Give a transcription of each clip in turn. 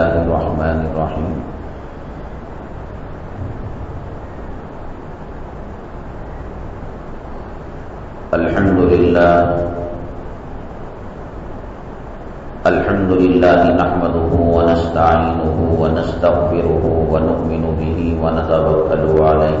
الله الرحمن الرحيم الحمد لله الحمد لله نحمده ونستعينه ونستغفره ونؤمن به ونتوكل عليه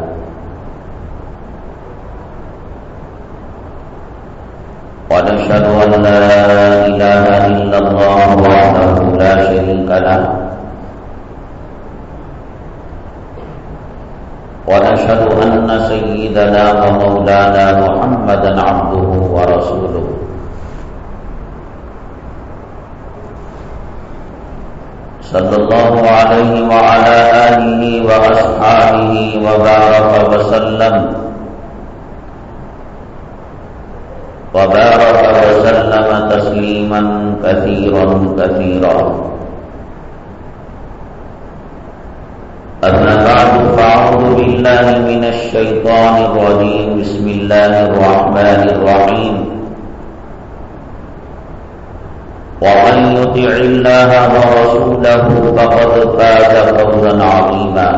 ونشهد أن سيدنا ومولانا محمدا عبده ورسوله. صلى الله عليه وعلى آله وأصحابه وبارك وسلم. وبارك وسلم تسليما كثيرا كثيرا. من الشيطان الرجيم بسم الله الرحمن الرحيم ومن يطع الله ورسوله فقد فاز فوزا عظيما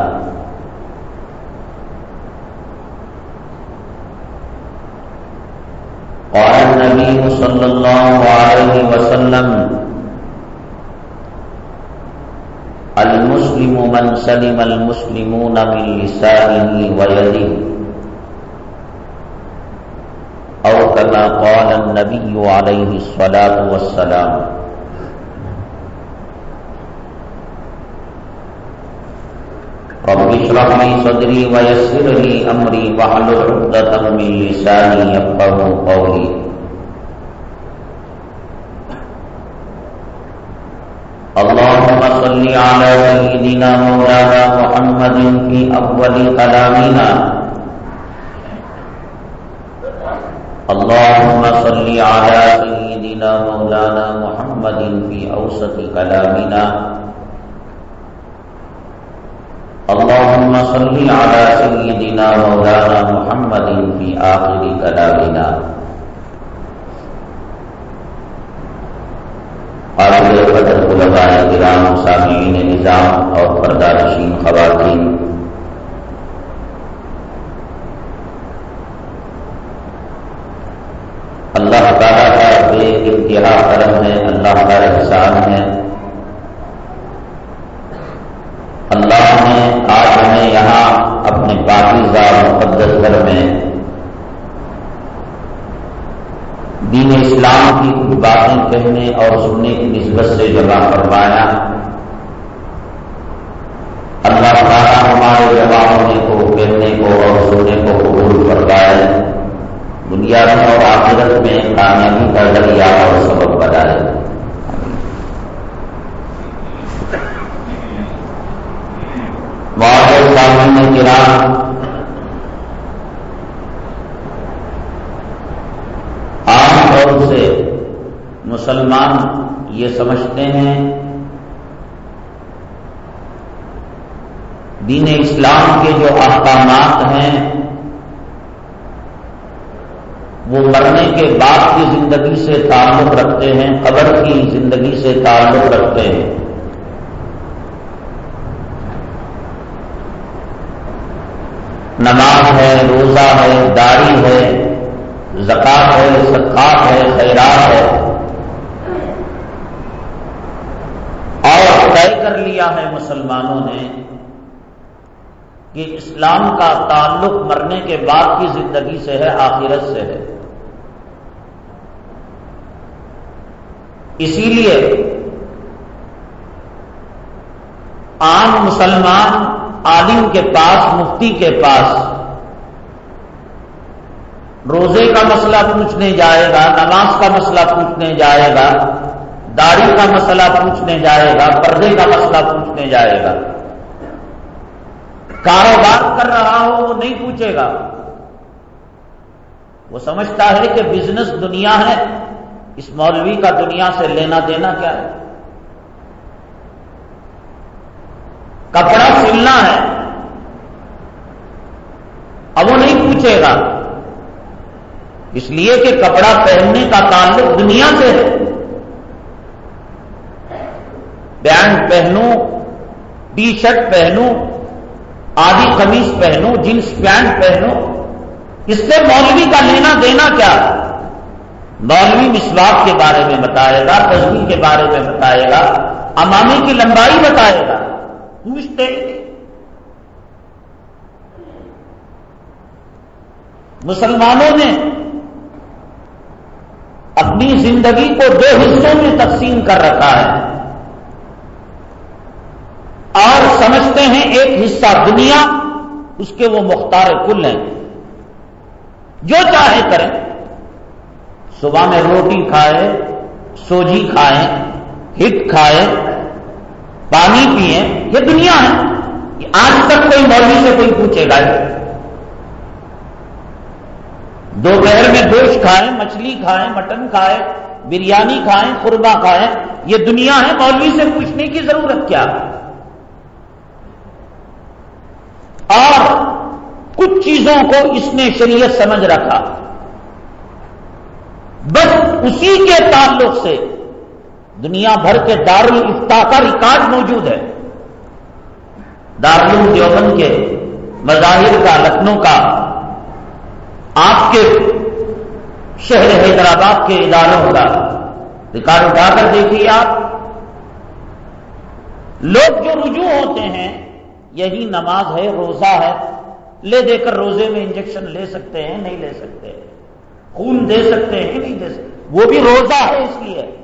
قال النبي صلى الله عليه وسلم المسلم من سلم المسلمون من لسانه ويده أو كما قال النبي عليه الصلاة والسلام رب اشرح لي صدري ويسر لي أمري واحلل عقدة من لساني يفقهوا قولي اللهم صل على سيدنا مولانا محمد في أول كلامنا اللهم صل على سيدنا مولانا محمد في أوسط كلامنا اللهم صل على سيدنا مولانا محمد في آخر كلامنا قابل طلباء علماء کرام سامعین نظام اور پردارشین خواتین۔ اللہ تعالیٰ کا بے انتہا کرم ہے، اللہ تعالیٰ باتیں کہنے اور سننے کی نسبت سے جمع کے بعد کی زندگی سے تعلق رکھتے ہیں، قبر کی زندگی سے تعلق رکھتے ہیں۔ نماز ہے، روزہ ہے، داڑھی ہے، زکات ہے، صدقات ہے، خیرات ہے۔ اور طے کر لیا ہے مسلمانوں نے کہ اسلام کا تعلق مرنے کے بعد کی زندگی سے ہے، آخرت سے ہے۔ اسی لیے عام مسلمان عالم کے پاس، مفتی کے پاس روزے کا مسئلہ پوچھنے جائے گا، نماز کا مسئلہ پوچھنے جائے گا، داڑھی کا مسئلہ پوچھنے جائے گا، پردے کا مسئلہ پوچھنے جائے گا۔ کاروبار کر رہا ہو، وہ نہیں پوچھے گا۔ وہ سمجھتا ہے کہ بزنس دنیا ہے۔ اس مولوی کا دنیا سے لینا دینا کیا ہے؟ کپڑا سلنا ہے۔ اب وہ نہیں پوچھے گا۔ اس لیے کہ کپڑا پہننے کا تعلق دنیا سے ہے۔ پینٹ پہنوں ٹی شرٹ پہنوں، آدھی قمیص پہنوں جینس پینٹ پہنوں، اس سے مولوی کا لینا دینا کیا ہے؟ مولوی مسواق کے بارے میں بتائے گا تصویر کے بارے میں بتائے گا، امامی کی لمبائی بتائے گا۔ پوچھتے مسلمانوں نے اپنی زندگی کو دو حصوں میں تقسیم کر رکھا ہے۔ اور سمجھتے ہیں ایک حصہ دنیا، اس کے وہ مختار کل ہیں۔ جو چاہے کریں۔ صبح میں روٹی کھائے، سوجی کھائیں ہٹ کھائے، پانی پیئیں یہ دنیا ہے۔ آج تک کوئی مولوی سے کوئی پوچھے گا۔ دوپہر میں گوشت کھائیں مچھلی کھائیں مٹن کھائے، بریانی کھائیں قربہ کھائیں یہ دنیا ہے۔ مولوی سے پوچھنے کی ضرورت کیا؟ اور کچھ چیزوں کو اس نے شریعت سمجھ رکھا۔ بس اسی کے تعلق سے دنیا بھر کے دارالفتا کا ریکارڈ موجود ہے۔ دارالعلوم دیوبند کے مظاہر کا، لکھنؤ کا، آپ کے شہر حیدرآباد کے اداروں کا ریکارڈ اٹھا کر دیکھیے آپ۔ لوگ جو رجوع ہوتے ہیں، یہی نماز ہے، روزہ ہے، لے دے کر روزے میں انجیکشن لے سکتے ہیں، نہیں لے سکتے۔ ہیں خون دے سکتے ہیں نہیں دے سکتے وہ بھی روزہ ہے۔ اس لیے۔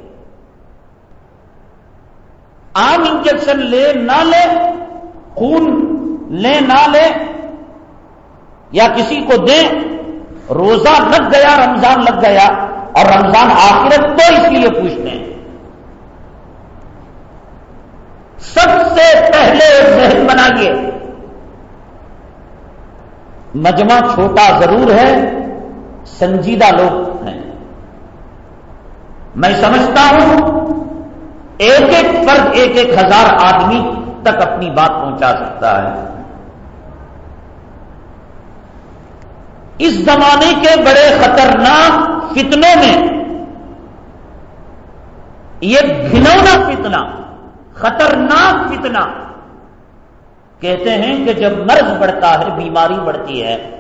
عام انجیکشن لے نہ لے خون لے نہ لے یا کسی کو دیں روزہ لگ گیا رمضان لگ گیا اور رمضان آخرت تو اس لیے پوچھتے ہیں۔ سب سے پہلے ذہن بنائیے مجمع چھوٹا ضرور ہے۔ سنجیدہ لوگ ہیں۔ میں سمجھتا ہوں ایک ایک فرد، ایک ایک ہزار آدمی تک اپنی بات پہنچا سکتا ہے۔ اس زمانے کے بڑے خطرناک فتنوں میں یہ گھنونا فتنہ، خطرناک فتنہ کہتے ہیں کہ جب مرض بڑھتا ہے، بیماری بڑھتی ہے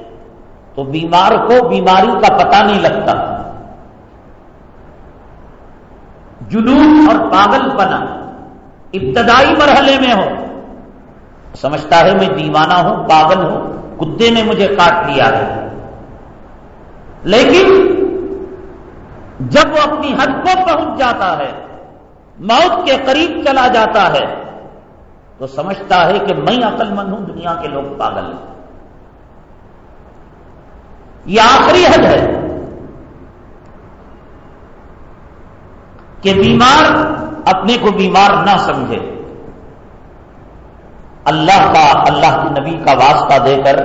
تو بیمار کو بیماری کا پتہ نہیں لگتا۔ جنون اور پاگل پنا، ابتدائی مرحلے میں ہو۔ سمجھتا ہے میں دیوانہ ہوں، پاگل ہوں، کتے نے مجھے کاٹ لیا ہے۔ لیکن جب وہ اپنی حد کو پہنچ جاتا ہے، موت کے قریب چلا جاتا ہے، تو سمجھتا ہے کہ میں عقل مند ہوں، دنیا کے لوگ پاگل ہیں۔ یہ آخری حد ہے کہ بیمار اپنے کو بیمار نہ سمجھے۔ اللہ کا اللہ کے نبی کا واسطہ دے کر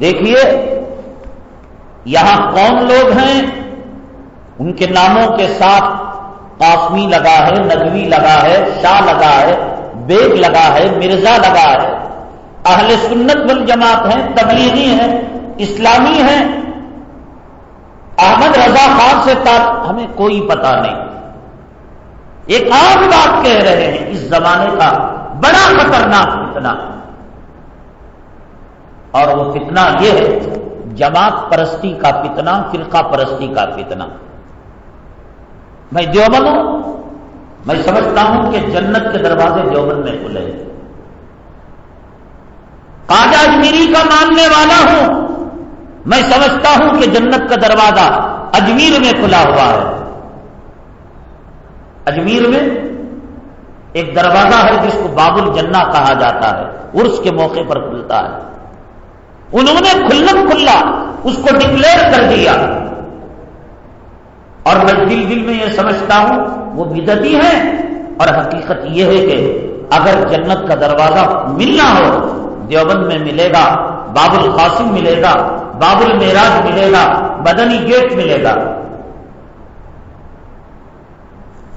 دیکھیے، یہاں کون لوگ ہیں؟ ان کے ناموں کے ساتھ قاسمی لگا ہے ندوی لگا ہے، شاہ لگا ہے، بیگ لگا ہے، مرزا لگا ہے۔ اہل سنت بل جماعت ہیں، تبلیغی ہیں۔ اسلامی ہیں۔ احمد رضا خان سے تک ہمیں کوئی پتا نہیں۔ ایک عام بات کہہ رہے ہیں اس زمانے کا، بڑا خطرناک فتنا اور وہ فتنا یہ ہے، جماعت پرستی کا فتنا فرقہ پرستی کا فتنا میں دیوبند ہوں۔ میں سمجھتا ہوں کہ جنت کے دروازے دیوبند میں کھلے خواجہ اجمیری کا ماننے والا ہوں۔ میں سمجھتا ہوں کہ جنت کا دروازہ اجمیر میں کھلا ہوا ہے۔ اجمیر میں ایک دروازہ ہے جس کو باب الجنہ کہا جاتا ہے۔ عرس کے موقع پر کھلتا ہے۔ انہوں نے کھلم کھلا، اس کو ڈکلیئر کر دیا۔ اور میں دل دل میں یہ سمجھتا ہوں، وہ بدتی ہے۔ اور حقیقت یہ ہے کہ اگر جنت کا دروازہ ملنا ہو، دیوبند میں ملے گا، باب القاسم ملے گا باب المراج ملے گا، بدنی گیٹ ملے گا۔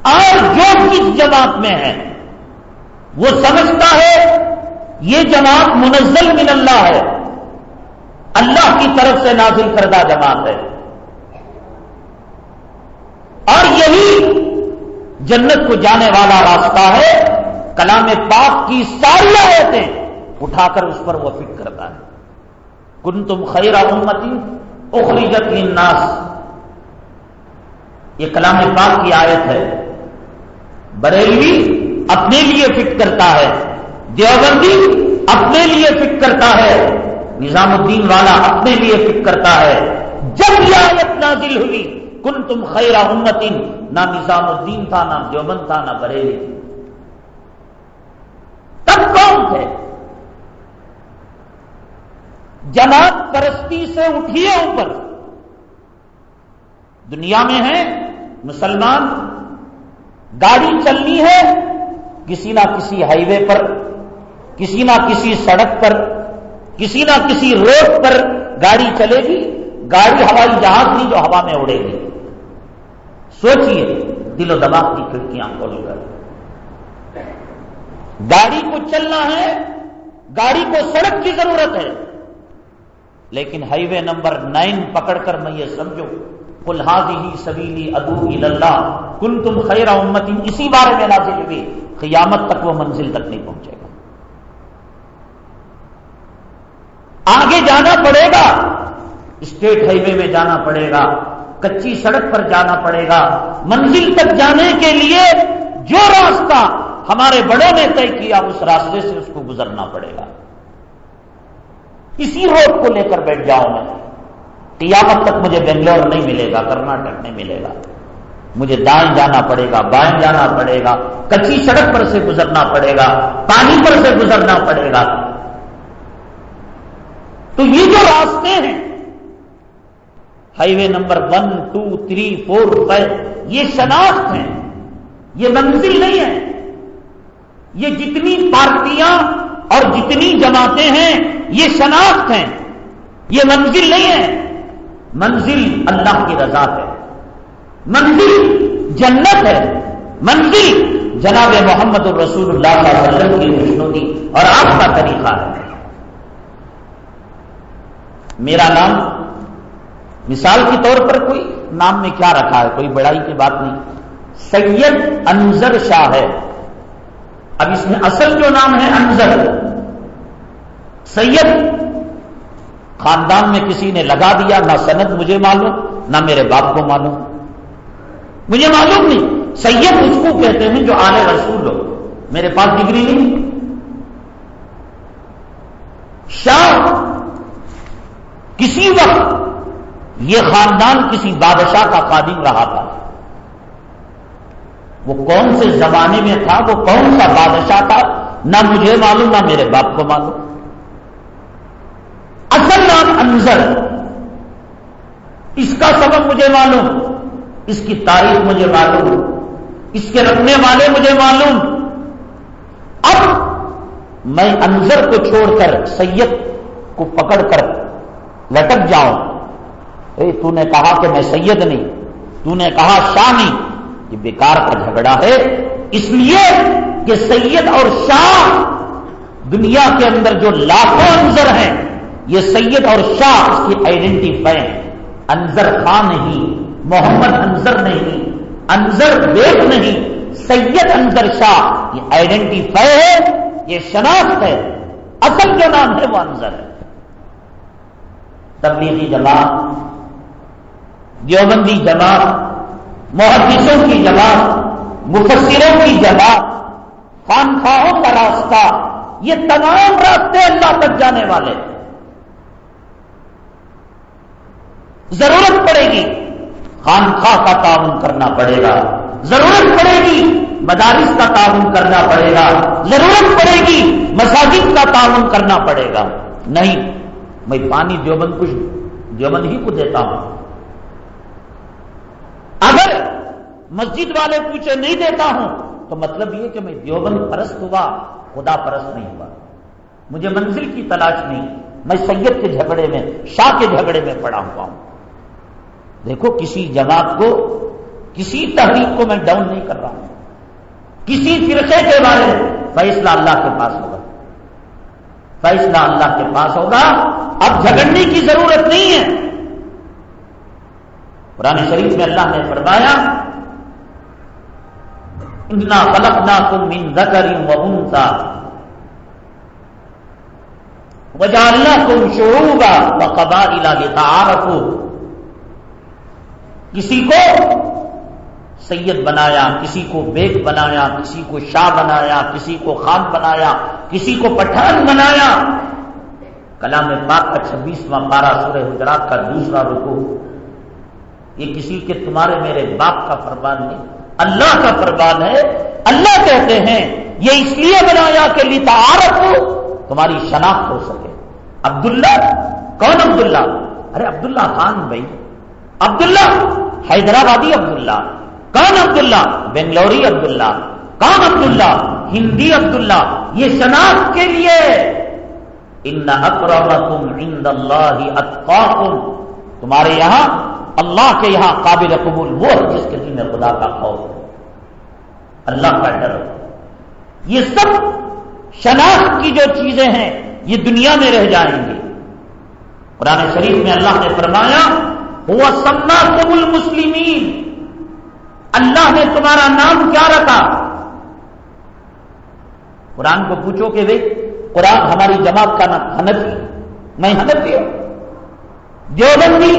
اور جو کس جماعت میں ہے، وہ سمجھتا ہے، یہ جماعت منزل من اللہ ہے۔ اللہ کی طرف سے نازل کردہ جماعت ہے۔ اور یہی جنت کو جانے والا راستہ ہے۔ کلام پاک کی ساری آیتیں اٹھا کر اس پر وہ فکر کرتا ہے۔ کن تم خیر امتی اخریجت الناس یہ کلام پاک کی آیت ہے۔ بریلوی اپنے لیے فکر کرتا ہے۔ دیوبندی اپنے لیے فکر کرتا ہے۔ نظام الدین والا اپنے لیے فکر کرتا ہے۔ جب یہ آیت نازل ہوئی کن تم خیر امتی، نہ نظام الدین تھا، نہ دیوبند تھا، نہ بریلی تب کون تھے؟ جماعت پرستی سے اٹھیے اوپر۔ دنیا میں ہے مسلمان، گاڑی چلنی ہے کسی نہ کسی ہائی وے پر، کسی نہ کسی سڑک پر، کسی نہ کسی روڈ پر گاڑی چلے گی۔ گاڑی ہوائی جہاز نہیں جو ہوا میں اڑے گی۔ سوچئے، دل و دماغ کی کھڑکیاں کھول کر۔ گاڑی کو چلنا ہے، گاڑی کو سڑک کی ضرورت ہے۔ لیکن ہائی وے نمبر نائن پکڑ کر میں یہ سمجھو کلحاظی ہی سبیلی ادو اللہ کن تم خیر امتی اسی بارے میں نازل ہوئی، قیامت تک وہ منزل تک نہیں پہنچے گا۔ آگے جانا پڑے گا، اسٹیٹ ہائی وے میں جانا پڑے گا، کچی سڑک پر جانا پڑے گا، منزل تک جانے کے لیے جو راستہ ہمارے بڑوں نے طے کیا، اس راستے سے اس کو گزرنا پڑے گا۔ اسی روڈ کو لے کر بیٹھ جاؤں میں۔ قیامت تک مجھے بنگلور نہیں ملے گا، کرناٹک نہیں ملے گا۔ مجھے دائیں جانا پڑے گا بائیں جانا پڑے گا کچی سڑک پر سے گزرنا پڑے گا، پانی پر سے گزرنا پڑے گا۔ تو یہ جو راستے ہیں highway number one, two, three, four, five, یہ شناخت ہیں۔ یہ منزل نہیں ہے یہ جتنی پارٹیاں اور جتنی جماعتیں ہیں یہ شناخت ہیں، یہ منزل نہیں ہے۔ منزل اللہ کی رضا ہے۔ منزل جنت ہے۔ منزل جناب محمد الرسول اللہ صلی اللہ علیہ وسلم کی خوشنودی اور آپ کا طریقہ ہے۔ میرا نام، مثال کے طور پر کوئی نام میں کیا رکھا ہے؟ کوئی بڑائی کی بات نہیں۔ سید انزر شاہ ہے۔ اب اس میں اصل جو نام ہے انزر سید خاندان میں کسی نے لگا دیا، نہ سند مجھے معلوم، نہ میرے باپ کو معلوم۔ مجھے معلوم نہیں، سید اس کو کہتے ہیں جو آلے رسول ہو۔ میرے پاس ڈگری نہیں۔ شاہ، کسی وقت یہ خاندان کسی بادشاہ کا قادم رہا تھا۔ وہ کون سے زمانے میں تھا؟ وہ کون سا بادشاہ تھا؟ نہ مجھے معلوم، نہ میرے باپ کو معلوم۔ نام انزر اس کا سبب مجھے معلوم، اس کی تاریخ مجھے معلوم، اس کے رکھنے والے مجھے معلوم۔ اب میں انظر کو چھوڑ کر سید کو پکڑ کر لٹک جاؤں۔ اے، تو نے کہا کہ میں سید نہیں، تو نے کہا شاہ نہیں یہ بیکار کا جھگڑا ہے۔ اس لیے کہ سید اور شاہ دنیا کے اندر جو لاکھوں انظر ہیں یہ سید اور شاہ اس کی آئیڈینٹیفائی انظر خان نہیں، محمد انضر نہیں انضر بیگ نہیں، سید انضر شاہ، یہ آئیڈینٹیفائی ہے، یہ شناخت ہے۔ اصل جو نام ہے وہ انضر ہے تبلیغی جماعت، دیوبندی جماعت، محدثوں کی جماعت، مفسروں کی جماعت خانخواہوں کا راستہ، یہ تمام راستے اللہ تک جانے والے۔ ہیں ضرورت پڑے گی۔ خانخواہ کا تعاون کرنا پڑے گا۔ ضرورت پڑے گی۔ مدارس کا تعاون کرنا پڑے گا۔ ضرورت پڑے گی۔ مساجد کا تعاون کرنا پڑے گا۔ نہیں، میں پانی دیوبند کچھ دیوبند ہی کو دیتا ہوں۔ اگر مسجد والے پوچھے نہیں دیتا ہوں، تو مطلب یہ کہ میں دیوبند پرست ہوا، خدا پرست نہیں ہوا۔ مجھے منزل کی تلاش نہیں، میں سید کے جھگڑے میں، شاہ کے جھگڑے میں پڑا ہوا ہوں۔ دیکھو، کسی جماعت کو، کسی تحریک کو میں ڈاؤن نہیں کر رہا ہوں۔ کسی فرقے کے بارے میں فیصلہ اللہ کے پاس ہوگا۔ فیصلہ اللہ کے پاس ہوگا۔ اب جھگڑنے کی ضرورت نہیں ہے۔ قرآن شریف میں اللہ نے فرمایا اتنا غلط نہ تم من زکری وبنسا وجالنا تم شروع بقبا علا کسی کو سید بنایا، کسی کو بیگ بنایا، کسی کو شاہ بنایا، کسی کو خان بنایا، کسی کو پٹھان بنایا۔ کلام پاک کا چھبیسواں بارہ سورہ حجرات کا دوسرا رکو یہ کسی کے تمہارے میرے باپ کا فرمان نہیں، اللہ کا فرمان ہے۔ اللہ کہتے ہیں، یہ اس لیے بنایا کہ لیتا ہو تمہاری شناخت ہو سکے۔ عبداللہ، کون عبداللہ؟ ارے عبداللہ خان بھائی۔ عبداللہ، حیدرآبادی عبداللہ کون عبداللہ، بنگلوری عبداللہ کون عبداللہ، ہندی عبداللہ، یہ شناخت کے لیے۔ ان اکرمکم عند اللہ اتقاکم۔ تمہارے یہاں، اللہ کے یہاں قابل قبول وہ ہے جس کے دل میں خدا کا خوف ہے اللہ کا ڈر یہ سب شناخت کی جو چیزیں ہیں، یہ دنیا میں رہ جائیں گی قرآن شریف میں اللہ نے فرمایا وہ سما قبول مسلمین اللہ نے تمہارا نام کیا رکھا؟ قرآن کو پوچھو کہ بھائی قرآن ہماری جماعت کا نام حنفی میں حنفی ہوں۔ دیوبندی،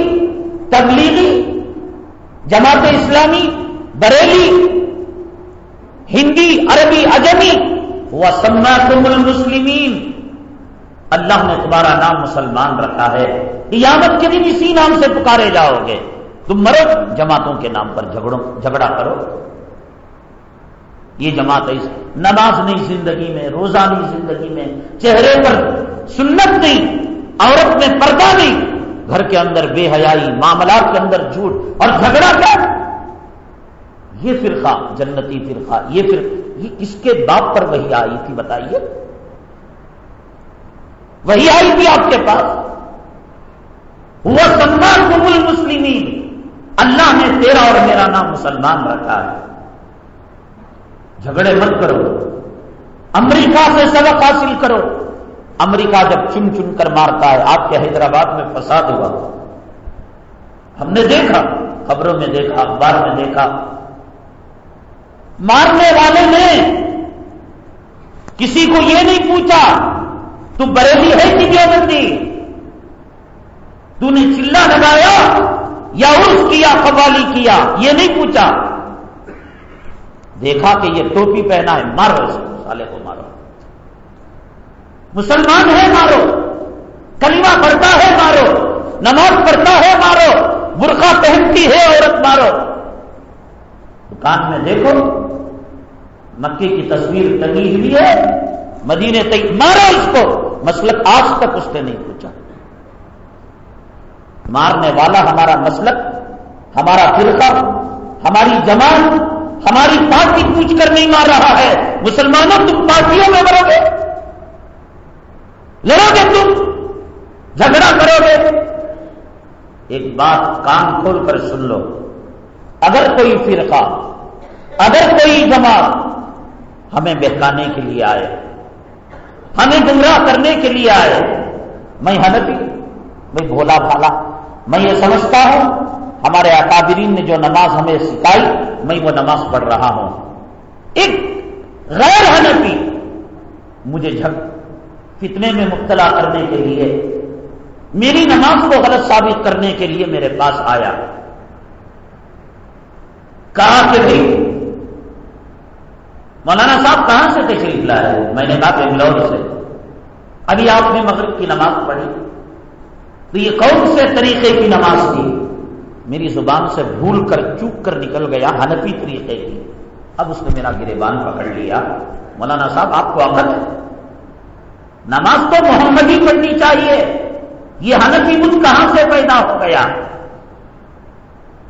تبلیغی، جماعت اسلامی، بریلی، ہندی، عربی اجمی وہ سما المسلمین اللہ نے تمہارا نام مسلمان رکھا ہے۔ قیامت کے دن اسی نام سے پکارے جاؤ گے۔ تم مرو، جماعتوں کے نام پر جھگڑو، جھگڑا کرو۔ یہ جماعت نماز نہیں زندگی میں، روزہ نہیں زندگی میں، چہرے پر سنت نہیں، عورت میں پردہ نہیں۔ گھر کے اندر بے حیائی، معاملات کے اندر جھوٹ اور جھگڑا کیا؟ یہ فرقہ، جنتی فرقہ، یہ فرقہ یہ کس کے باپ پر وہی آئی تھی، بتائیے۔ وہی آئی تھی آپ کے پاس۔ وہ سلمان قبول مسلمین اللہ نے تیرا اور میرا نام مسلمان رکھا ہے۔ جھگڑے مت کرو۔ امریکہ سے سبق حاصل کرو۔ امریکہ جب چن چن کر مارتا ہے، آپ کے حیدرآباد میں فساد ہوا۔ ہم نے دیکھا، خبروں میں دیکھا، اخبار میں دیکھا۔ مارنے والے نے کسی کو یہ نہیں پوچھا تو بریلی ہے کہ دیوبندی تو نے چلا لگایا یا عرف کیا، قوالی کیا، یہ نہیں پوچھا۔ دیکھا کہ یہ ٹوپی پہنا ہے، مارو اس سالے کو مارو۔ مسلمان ہے، مارو۔ کلمہ پڑھتا ہے، مارو۔ نماز پڑھتا ہے، مارو۔ برقع پہنتی ہے، عورت مارو۔ دکان میں دیکھو، مکے کی تصویر ٹنگی ہوئی ہے۔ مدینے تک مارو اس کو۔ مسلک آج تک اس نے نہیں پوچھا۔ مارنے والا ہمارا مسلک، ہمارا فرقہ، ہماری جماعت، ہماری پارٹی پوچھ کر نہیں مار رہا ہے۔ مسلمانوں، تم پارٹیوں میں مرو گے۔ لڑو گے تم۔ جھگڑا کرو گے۔ ایک بات کان کھول کر سن لو۔ اگر کوئی فرقہ، اگر کوئی جماعت ہمیں بہکانے کے لیے آئے ہمیں گمراہ کرنے کے لیے آئے میں حنفی، میں بھولا بھالا۔ میں یہ سمجھتا ہوں، ہمارے اکابرین نے جو نماز ہمیں سکھائی، میں وہ نماز پڑھ رہا ہوں۔ ایک غیر حنفی مجھے جھگ فتنے میں مبتلا کرنے کے لیے، میری نماز کو غلط ثابت کرنے کے لیے میرے پاس آیا۔ کہا کہ بھائی مولانا صاحب کہاں سے تشریف لائے میں نے کہا بنگلور سے۔ ابھی آپ نے مغرب کی نماز پڑھی۔ تو یہ کون سے طریقے کی نماز تھی؟ میری زبان سے بھول کر چوک کر نکل گیا ہنفی طریقے کی۔ اب اس نے میرا گریبان پکڑ لیا۔ مولانا صاحب، آپ کو عقل ہے؟ نماز تو محمد ہی پڑھنی چاہیے۔ یہ حنفی مجھ کہاں سے پیدا ہو گیا؟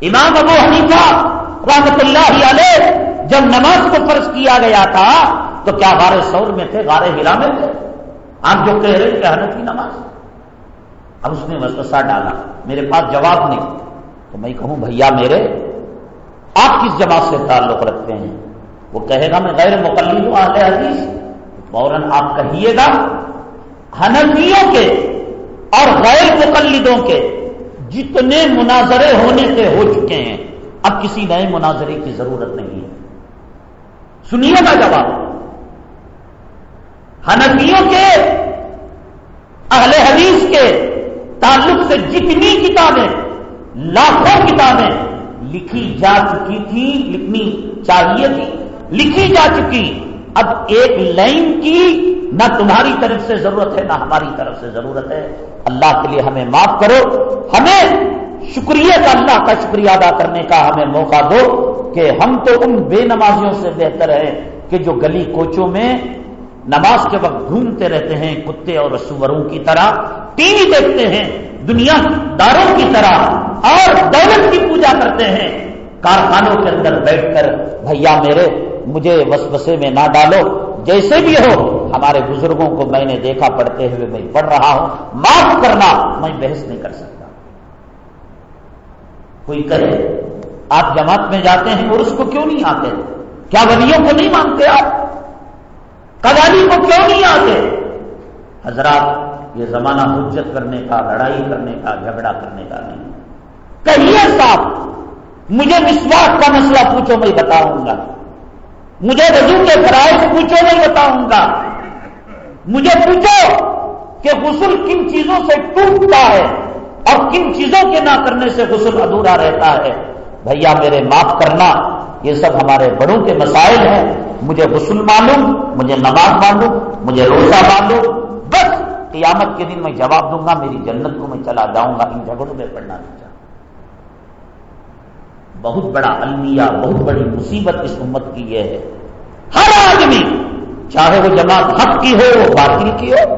امام ابو حنیفہ رحمت اللہ علیہ جب نماز کو فرض کیا گیا تھا، تو کیا غار سور میں تھے، غار ہرا میں تھے؟ آپ جو کہہ رہے کہ حنفی نماز۔ اب اس نے وسوسہ ڈالا، میرے پاس جواب نہیں۔ تو میں کہوں، بھیا میرے، آپ کس جماعت سے تعلق رکھتے ہیں؟ وہ کہے گا، میں غیر مقلد ہوں، اہل حدیث۔ فوراً آپ کہیے گا، حنفیوں کے اور غیر مقلدوں کے جتنے مناظرے ہونے سے ہو چکے ہیں، اب کسی نئے مناظرے کی ضرورت نہیں ہے۔ سنیے گا جواب حنفیوں کے، اہل حدیث کے تعلق سے جتنی کتابیں، لاکھوں کتابیں لکھی جا چکی تھی، لکھنی چاہیے تھی، لکھی جا چکی۔ اب ایک لائن کی نہ تمہاری طرف سے ضرورت ہے، نہ ہماری طرف سے ضرورت ہے۔ اللہ کے لیے ہمیں معاف کرو۔ ہمیں شکریہ کا اللہ کا شکریہ ادا کرنے کا ہمیں موقع دو کہ ہم تو ان بے نمازیوں سے بہتر ہیں کہ جو گلی کوچوں میں نماز کے وقت گھومتے رہتے ہیں، کتے اور سوروں کی طرح، ٹی وی دیکھتے ہیں، دنیا داروں کی طرح، اور دولت کی پوجا کرتے ہیں۔ کارخانوں کے اندر بیٹھ کر، بھیا میرے، مجھے وسوسے میں نہ ڈالو۔ جیسے بھی ہو، ہمارے بزرگوں کو میں نے دیکھا، پڑھتے ہوئے میں پڑھ رہا ہوں۔ معاف کرنا، میں بحث نہیں کر سکتا۔ کوئی کرے۔ آپ جماعت میں جاتے ہیں اور اس کو کیوں نہیں آتے؟ کیا ولیوں کو نہیں مانتے آپ؟ قوالی کو کیوں نہیں آتے؟ حضرات، یہ زمانہ حجت کرنے کا، لڑائی کرنے کا، جھگڑا کرنے کا نہیں۔ کہیے صاحب، مجھے وشواس کا مسئلہ پوچھو، میں بتاؤں گا۔ مجھے رجوع کے فرائض پوچھو، میں بتاؤں گا۔ مجھے پوچھو کہ غسل کن چیزوں سے ٹوٹتا ہے۔ اور کن چیزوں کے نہ کرنے سے غسل ادھورا رہتا ہے؟ بھیا میرے معاف کرنا، یہ سب ہمارے بڑوں کے مسائل ہیں۔ مجھے غسل معلوم، مجھے نماز معلوم، مجھے روزہ معلوم۔ بس قیامت کے دن میں جواب دوں گا، میری جنت کو میں چلا جاؤں گا، ان جھگڑوں میں پڑھنا نہیں چاہتا۔ بہت بڑا المیہ، بہت بڑی مصیبت اس امت کی یہ ہے۔ ہر آدمی، چاہے وہ جماعت حق کی ہو، وہ باطل کی ہو،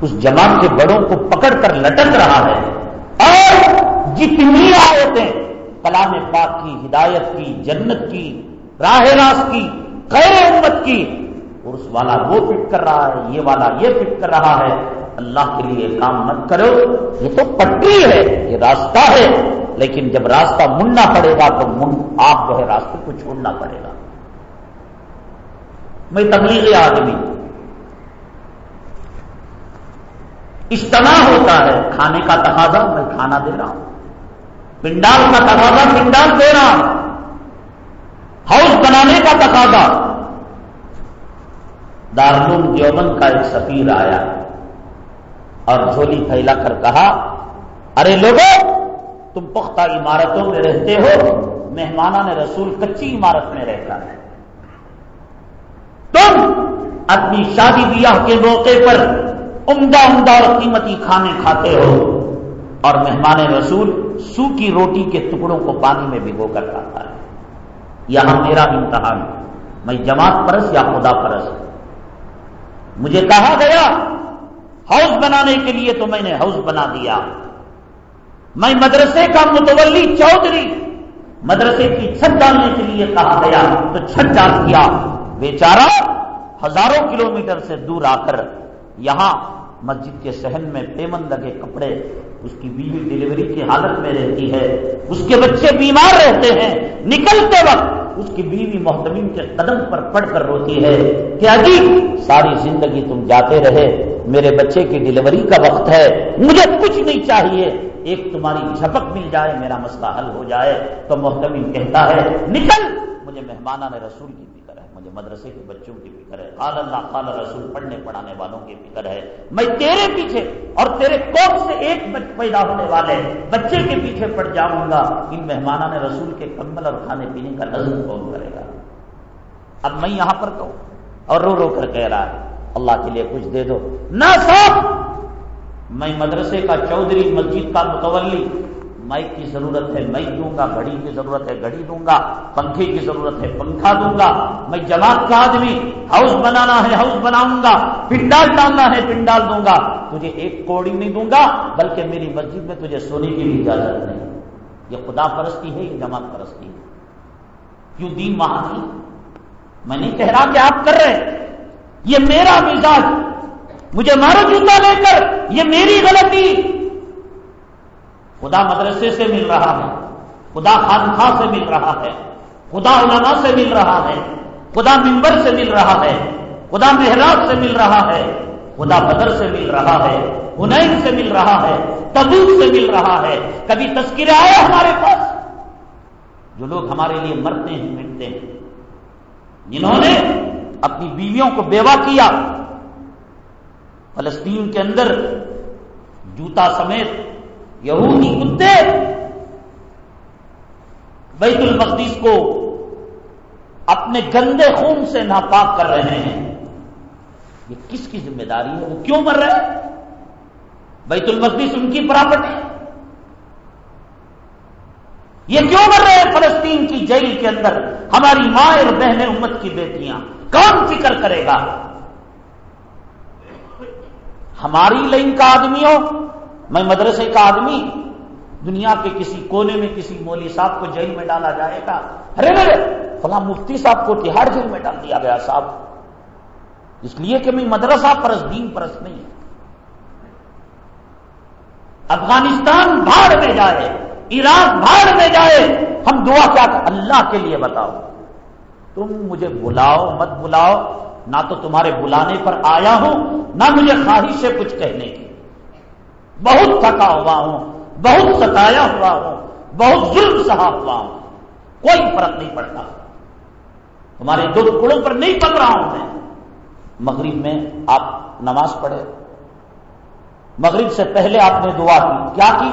اس جماعت کے بڑوں کو پکڑ کر لٹک رہا ہے۔ اور جتنی آیتیں کلام پاک کی، ہدایت کی، جنت کی، راہ راست کی، خیر امت کی، اور اس والا وہ فٹ کر رہا ہے، یہ والا یہ فٹ کر رہا ہے، اللہ کے لیے کام مت کرو۔ یہ تو پٹری ہے، یہ راستہ ہے، لیکن جب راستہ مننا پڑے گا تو من، آپ جو ہے راستے کو چھوڑنا پڑے گا۔ میں تبلیغ آدمی اجتماع ہوتا ہے۔ کھانے کا تقاضا میں کھانا دے رہا ہوں۔ پنڈال کا تقاضا پنڈال دے رہا ہوں۔ ہاؤس بنانے کا تقاضا۔ دارالعلوم دیوبند کا ایک سفیر آیا اور جھولی پھیلا کر کہا، ارے لوگوں تم پختہ عمارتوں میں رہتے ہو مہمانہ نے رسول کچی عمارت میں رہتا ہے۔ تم اپنی شادی بیاہ کے موقع پر عمدہ عمدہ اور قیمتی کھانے کھاتے ہو۔ اور مہمان رسول سو کی روٹی کے ٹکڑوں کو پانی میں بھگو کر کھاتا ہے۔ یہاں میرا امتحان میں جماعت پرس یا خدا پرس مجھے کہا گیا، ہاؤس بنانے کے لیے تو میں نے ہاؤس بنا دیا۔ میں مدرسے کا متولی چودھری، مدرسے کی چھت ڈالنے کے لیے کہا گیا، تو چھت ڈال کیا بیچارہ ہزاروں کلومیٹر سے دور آ کر یہاں مسجد کے سہن میں پیمن لگے کپڑے، اس کی بیوی ڈلیوری کی حالت میں رہتی ہے۔ اس کے بچے بیمار رہتے ہیں۔ نکلتے وقت اس کی بیوی محتمین کے قدم پر پڑ کر روتی ہے کہ جی ساری زندگی تم جاتے رہے، میرے بچے کی ڈلیوری کا وقت ہے، مجھے کچھ نہیں چاہیے۔ ایک تمہاری جھپک مل جائے، میرا مسئلہ حل ہو جائے۔ تو محتمین کہتا ہے، نکل، مجھے مہمانہ نے رسول کی مجھے مدرسے کے بچوں کی فکر ہے۔ قال اللہ، قال رسول، پڑھنے، پڑھانے والوں کی فکر ہے۔ میں تیرے پیچھے اور تیرے کوپ سے ایک پیدا ہونے والے بچے کے پیچھے پڑ جاؤں گا۔ ان مہمانہ نے رسول کے کمبل اور کھانے پینے کا نظم کون کرے گا؟ اب میں یہاں پر کہوں اور رو رو کر کہہ رہا ہے، اللہ کے لیے کچھ دے دو۔ نہ صاحب میں مدرسے کا چودھری مسجد کا متولی مائک کی ضرورت ہے، مائک دوں گا، گھڑی کی ضرورت ہے، گھڑی دوں گا، پنکھے کی ضرورت ہے، پنکھا دوں گا۔ میں جماعت کا آدمی، ہاؤس بنانا ہے، ہاؤس بناؤں گا، پنڈال ڈالنا ہے، پنڈال دوں گا۔ تجھے ایک کوڑی نہیں دوں گا، بلکہ میری مسجد میں تجھے سونے کی بھی اجازت نہیں یہ خدا پرستی ہے، یہ جماعت پرستی ہے۔ کیوں دین وہاں میں نہیں کہہ رہا کہ آپ کر رہے یہ میرا مزاج۔ مجھے مارو جوتا لے کر، یہ میری غلطی۔ خدا مدرسے سے مل رہا ہے، خدا خانخواہ سے مل رہا ہے، خدا علماء سے مل رہا ہے، خدا ممبر سے مل رہا ہے، خدا محراب سے مل رہا ہے، خدا بدر سے مل رہا ہے، ہنین سے مل رہا ہے، تبوک سے مل رہا ہے۔ کبھی تذکرہ آیا ہمارے پاس؟ جو لوگ ہمارے لیے مرتے ہیں، مٹتے ہیں۔ جنہوں نے اپنی بیویوں کو بیوہ کیا، فلسطین کے اندر جوتا سمیت یہودی کتے! بیت المقدس کو اپنے گندے خون سے ناپاک کر رہے ہیں۔ یہ کس کی ذمہ داری ہے؟ وہ کیوں مر رہے ہیں؟ بیت المقدس ان کی پراپرٹی یہ کیوں مر رہے ہیں؟ فلسطین کی جیل کے اندر ہماری ماں اور بہنیں امت کی بیٹیاں۔ کون فکر کرے گا؟ ہماری لائن کا آدمی ہو میں مدرسے کا آدمی دنیا کے کسی کونے میں کسی مولی صاحب کو جیل میں ڈالا جائے گا۔ ارے میرے، فلاں مفتی صاحب کو تہاڑ جیل میں ڈال دیا گیا صاحب۔ اس لیے کہ میں مدرسہ پرس دین پرس نہیں افغانستان بھاڑ میں جائے، عراق بھاڑ میں جائے، ہم دعا کیا اللہ کے لیے بتاؤ۔ تم مجھے بلاؤ، مت بلاؤ۔ نہ تو تمہارے بلانے پر آیا ہوں، نہ مجھے خواہش ہے کچھ کہنے کی۔ بہت تھکا ہوا ہوں، بہت ستایا ہوا ہوں، بہت ظلم سہا ہوا ہوں، کوئی فرق نہیں پڑتا۔ تمہارے دو ٹکڑوں پر نہیں پڑ رہا ہوں میں۔ مغرب میں آپ نماز پڑھے۔ مغرب سے پہلے آپ نے دعا کی۔ کیا کی؟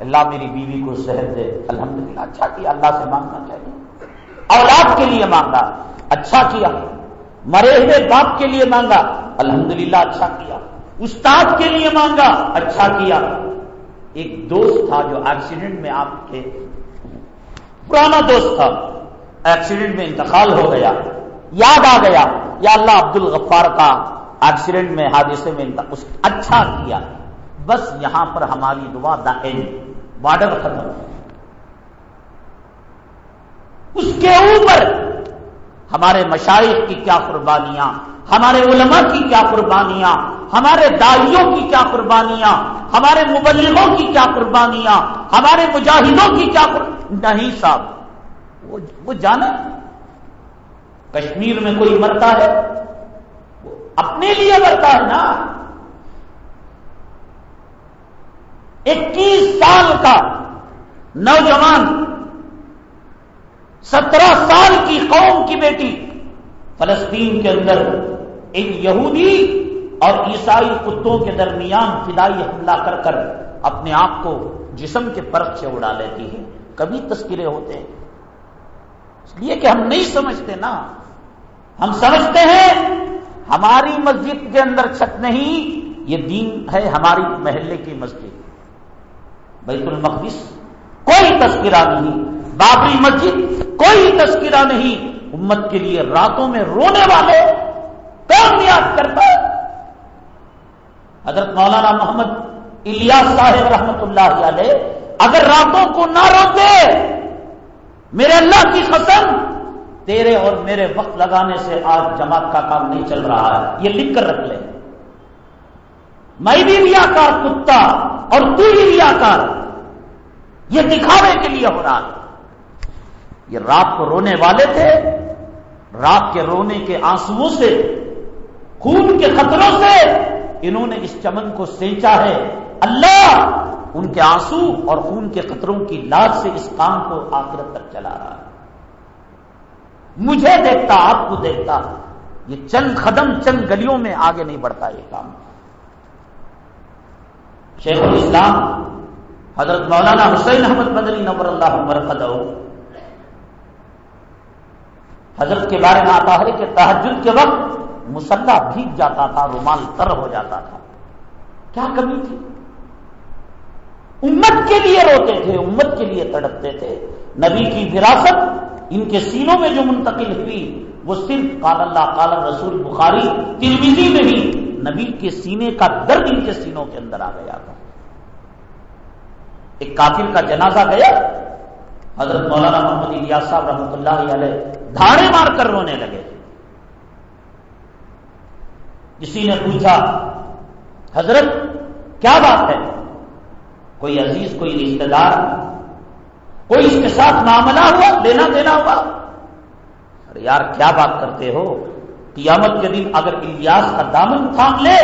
اللہ میری بیوی کو صحت دے۔ الحمدللہ اچھا کیا، اللہ سے مانگنا چاہیے۔ اولاد کے لیے مانگا۔ اچھا کیا۔ مرے ہوئے باپ کے لیے مانگا۔ الحمدللہ اچھا کیا۔ استاد کے لیے مانگا اچھا کیا۔ ایک دوست تھا جو ایکسیڈنٹ میں آپ کے، پرانا دوست تھا ایکسیڈنٹ میں انتقال ہو گیا۔ یاد آ گیا، یا اللہ عبد الغفار کا ایکسیڈنٹ میں حادثے میں اچھا کیا۔ بس یہاں پر ہماری دعا دا بارڈر ختم۔ اس کے اوپر ہمارے مشاہد کی کیا قربانیاں۔ ہمارے علماء کی کیا قربانیاں، ہمارے دائیوں کی کیا قربانیاں، ہمارے مبلغوں کی کیا قربانیاں، ہمارے مجاہدوں کی کیا نہیں صاحب، وہ جانا کشمیر میں کوئی مرتا ہے، وہ اپنے لیے مرتا ہے نا۔ اکیس سال کا نوجوان، سترہ سال کی قوم کی بیٹی فلسطین کے اندر ایک یہودی اور عیسائی کتوں کے درمیان فدائی حملہ کر کر اپنے آپ کو جسم کے پرخ سے اڑا لیتی ہے کبھی تذکرے ہوتے ہیں۔ اس لیے کہ ہم نہیں سمجھتے نا۔ ہم سمجھتے ہیں، ہماری مسجد کے اندر چھت نہیں، یہ دین ہے ہماری محلے کی مسجد۔ بیت المقدس کوئی تذکرہ نہیں، بابری مسجد کوئی تذکرہ نہیں۔ امت کے لیے راتوں میں رونے والے کون یاد کرتا ہے؟ حضرت مولانا محمد الیاس صاحب رحمت اللہ علیہ، اگر راتوں کو نہ روتے، میرے اللہ کی قسم، تیرے اور میرے وقت لگانے سے آج جماعت کا کام نہیں چل رہا ہے۔ یہ لکھ کر رکھ لے۔ میں بھی ریاکار کتا اور تو بھی ریاکار۔ یہ دکھاوے کے لیے ہو رہا یہ رات کو رونے والے تھے، رات کے رونے کے آنسو سے خون کے خطروں سے انہوں نے اس چمن کو سینچا ہے۔ اللہ ان کے آنسو اور خون کے قطروں کی لاج سے اس کام کو آخرت تک چلا رہا ہے۔ مجھے دیکھتا، آپ کو دیکھتا، یہ چند قدم، چند گلیوں میں آگے نہیں بڑھتا یہ کام۔ شیخ الاسلام حضرت مولانا حسین احمد مدنی نور اللہ مرکز حضرت کے بارے میں آتا ہے کہ تحجد کے وقت مسلح بھیگ جاتا تھا، رومال تر ہو جاتا تھا۔ کیا کمی تھی؟ امت کے لیے روتے تھے، امت کے لیے تڑپتے تھے۔ نبی کی وراثت، ان کے سینوں میں جو منتقل ہوئی، وہ صرف قال اللہ، قال رسول بخاری تلویزی میں ہی نبی کے سینے کا درد ان کے سینوں کے اندر آ گیا تھا۔ ایک کافر کا جنازہ گیا، حضرت مولانا محمد الیاس صاحب رحمۃ اللہ علیہ، دھاڑے مار کر رونے لگے۔ کسی نے پوچھا، حضرت، کیا بات ہے؟ کوئی عزیز، کوئی رشتے دار، کوئی اس کے ساتھ معاملہ ہوا، دینا دینا ہوا؟ ارے یار، کیا بات کرتے ہو؟ قیامت کے دن اگر الیاس کا دامن تھام لے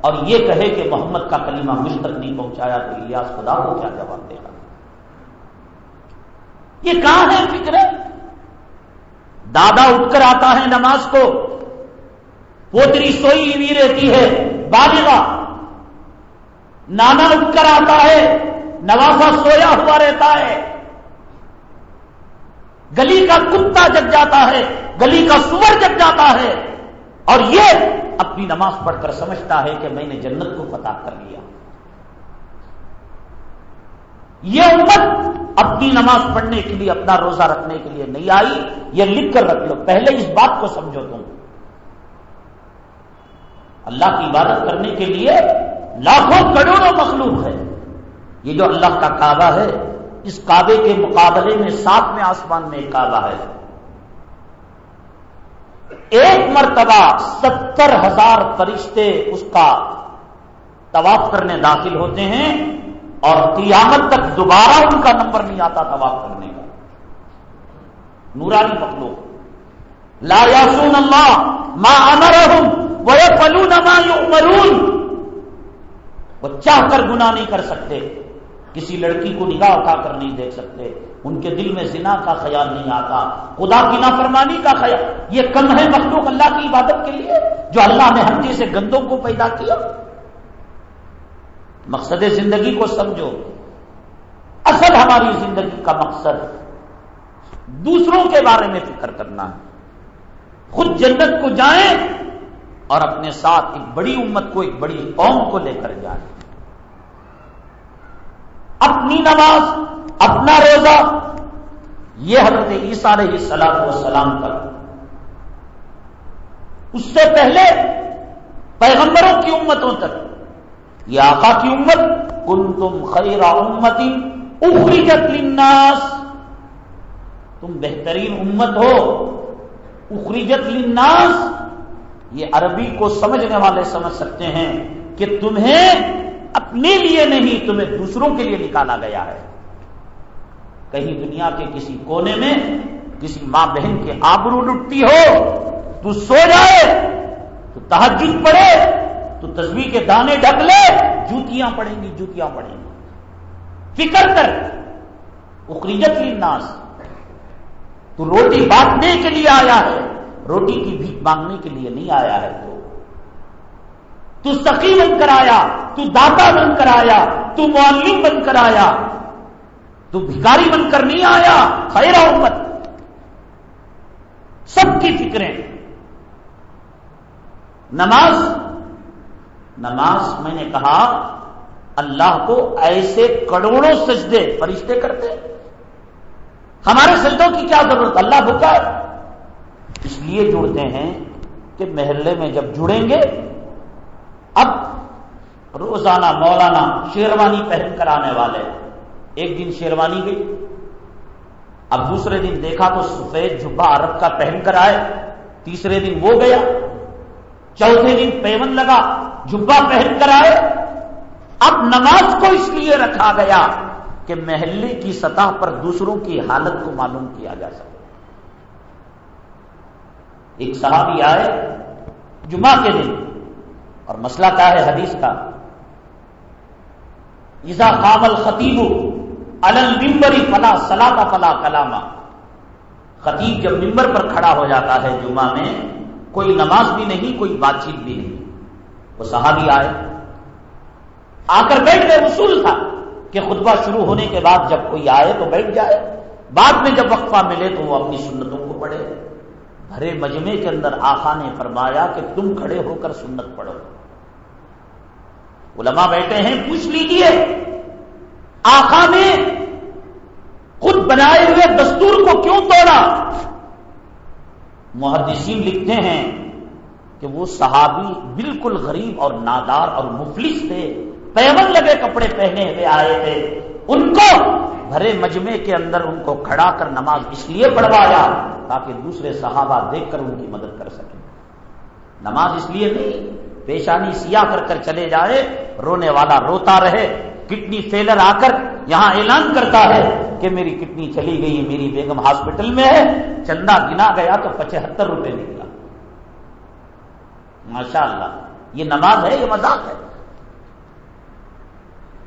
اور یہ کہے کہ محمد کا کلمہ مجھ تک نہیں پہنچایا، تو الیاس خدا کو کیا جواب دے گا؟ یہ کہاں ہے فکر؟ دادا اٹھ کر آتا ہے نماز کو پوتری سوئی ہوئی رہتی ہے بالغا نانا اٹھ کر آتا ہے، نوازا سویا ہوا رہتا ہے۔ گلی کا کتا جگ جاتا ہے، گلی کا سور جگ جاتا ہے۔ اور یہ اپنی نماز پڑھ کر سمجھتا ہے کہ میں نے جنت کو فتح کر لیا۔ یہ امت اپنی نماز پڑھنے کے لیے، اپنا روزہ رکھنے کے لیے نہیں آئی۔ یہ لکھ کر رکھ لو، پہلے اس بات کو سمجھو تم۔ اللہ کی عبادت کرنے کے لیے لاکھوں کروڑوں مخلوق ہے یہ جو اللہ کا کعبہ ہے، اس کعبے کے مقابلے میں ساتویں آسمان میں ایک کعبہ ہے۔ ایک مرتبہ ستر ہزار فرشتے اس کا طواف کرنے داخل ہوتے ہیں اور قیامت تک دوبارہ ان کا نمبر نہیں آتا طواف کرنے کا۔ نورانی پکلو لا یاسون اللہ ماں امرحم وہ پلو نما مرون وہ چاہ کر گناہ نہیں کر سکتے۔ کسی لڑکی کو نگاہ اٹھا کر نہیں دیکھ سکتے۔ ان کے دل میں زنا کا خیال نہیں آتا۔ خدا کی نافرمانی کا خیال۔ یہ کم ہے مخلوق اللہ کی عبادت کے لیے جو اللہ نے ہم سے گندوں کو پیدا کیا۔ مقصد زندگی کو سمجھو۔ اصل ہماری زندگی کا مقصد دوسروں کے بارے میں فکر کرنا۔ ہے خود جنت کو جائیں اور اپنے ساتھ ایک بڑی امت کو، ایک بڑی قوم کو لے کر جائیں اپنی نماز، اپنا روزہ، یہ حضرت عیسیٰ علیہ سلام و سلام تک اس سے پہلے پیغمبروں کی امتوں تک، یہ آقا کی امت کن تم خیرا امتی اخریجت للناس۔ تم بہترین امت ہو اخریجت للناس۔ یہ عربی کو سمجھنے والے سمجھ سکتے ہیں کہ تمہیں اپنے لیے نہیں، تمہیں دوسروں کے لیے نکالا گیا ہے۔ کہیں دنیا کے کسی کونے میں کسی ماں بہن کے آبرو لٹتی ہو، تو سو جائے، تو تحجد پڑے تو تصویر کے دانے ڈھک لے، جوتیاں پڑیں گی، جوتیاں پڑیں گی۔ فکر کر، اخریجت ناس تو روٹی بانٹنے کے لیے آیا ہے۔ روٹی کی بھیک مانگنے کے لیے نہیں آیا ہے۔ تو تو سخی بن کر آیا، تو داتا بن کر آیا، تو معلم بن کر آیا۔ تو بھکاری بن کر نہیں آیا، خیر امت۔ سب کی فکریں۔ نماز نماز میں نے کہا، اللہ کو ایسے کروڑوں سجدے فرشتے کرتے۔ ہمارے سجدوں کی کیا ضرورت؟ اللہ بھکا اس لیے جڑتے ہیں کہ محلے میں جب جڑیں گے، اب روزانہ مولانا شیروانی پہن کر آنے والے، ایک دن شیروانی گئی، اب دوسرے دن دیکھا تو سفید جھبا عرب کا پہن کر آئے، تیسرے دن وہ گیا، چوتھے دن پیون لگا جھبا پہن کر آئے، اب نماز کو اس لیے رکھا گیا کہ محلے کی سطح پر دوسروں کی حالت کو معلوم کیا جا سکے۔ ایک صحابی آئے جمعہ کے دن، اور مسئلہ کیا ہے حدیث کا؟ ایزا قابل خطیب المبری فلا سلا کا فلا کلاما خطیب جب ممبر پر کھڑا ہو جاتا ہے جمعہ میں، کوئی نماز بھی نہیں، کوئی بات چیت بھی نہیں۔ وہ صحابی آئے۔ آ کر بیٹھ گئے، اصول تھا کہ خطبہ شروع ہونے کے بعد جب کوئی آئے تو بیٹھ جائے۔ بعد میں جب وقفہ ملے تو وہ اپنی سنتوں کو پڑھے۔ بھرے مجمے کے اندر آخا نے فرمایا کہ تم کھڑے ہو کر سنت پڑھو۔ علماء بیٹھے ہیں، پوچھ لیجیے۔ آخا نے خود بنائے ہوئے دستور کو کیوں توڑا؟ محدثین لکھتے ہیں کہ وہ صحابی بالکل غریب اور نادار اور مفلس تھے، پیون لگے کپڑے پہنے ہوئے آئے تھے۔ ان کو بھرے مجمے کے اندر ان کو کھڑا کر نماز اس لیے پڑھوایا تاکہ دوسرے صحابہ دیکھ کر ان کی مدد کر سکیں۔ نماز اس لیے نہیں، پیشانی سیاہ کر کر چلے جائے رونے والا روتا رہے کڈنی فیلر آ کر یہاں اعلان کرتا ہے کہ میری کڈنی چلی گئی، میری بیگم ہاسپٹل میں ہے، چندہ گنا گیا تو پچہتر روپے نکلا۔ ماشاء اللہ یہ نماز ہے، یہ مذاق ہے۔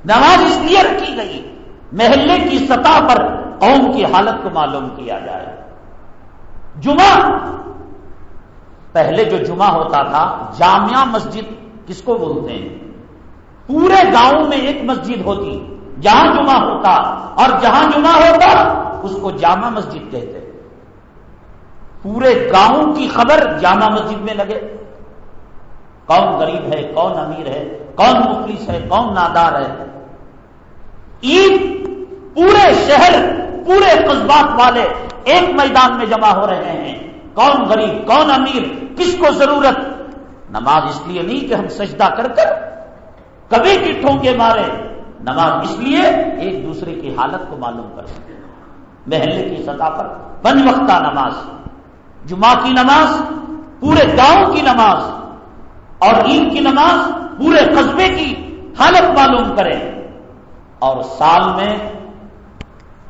نماز اس لیے رکھی گئی۔ محلے کی سطح پر قوم کی حالت کو معلوم کیا جائے۔ جمعہ، پہلے جو جمعہ ہوتا تھا، جامعہ مسجد کس کو بولتے ہیں؟ پورے گاؤں میں ایک مسجد ہوتی، جہاں جمعہ ہوتا، اور جہاں جمعہ ہوتا، اس کو جامع مسجد کہتے۔ پورے گاؤں کی خبر جامع مسجد میں لگے۔ کون غریب ہے، کون امیر ہے، کون مفلس ہے، کون نادار ہے؟ عید پورے شہر، پورے قصبات والے ایک میدان میں جمع ہو رہے ہیں۔ کون غریب، کون امیر، کس کو ضرورت؟ نماز اس لیے نہیں کہ ہم سجدہ کر کر کبھی کی ٹھونکے مارے۔ نماز اس لیے ایک دوسرے کی حالت کو معلوم کر سکے محلے کی سطح پر بن وقتہ نماز، جمعہ کی نماز، پورے گاؤں کی نماز اور عید کی نماز پورے قصبے کی حالت معلوم کرے اور سال میں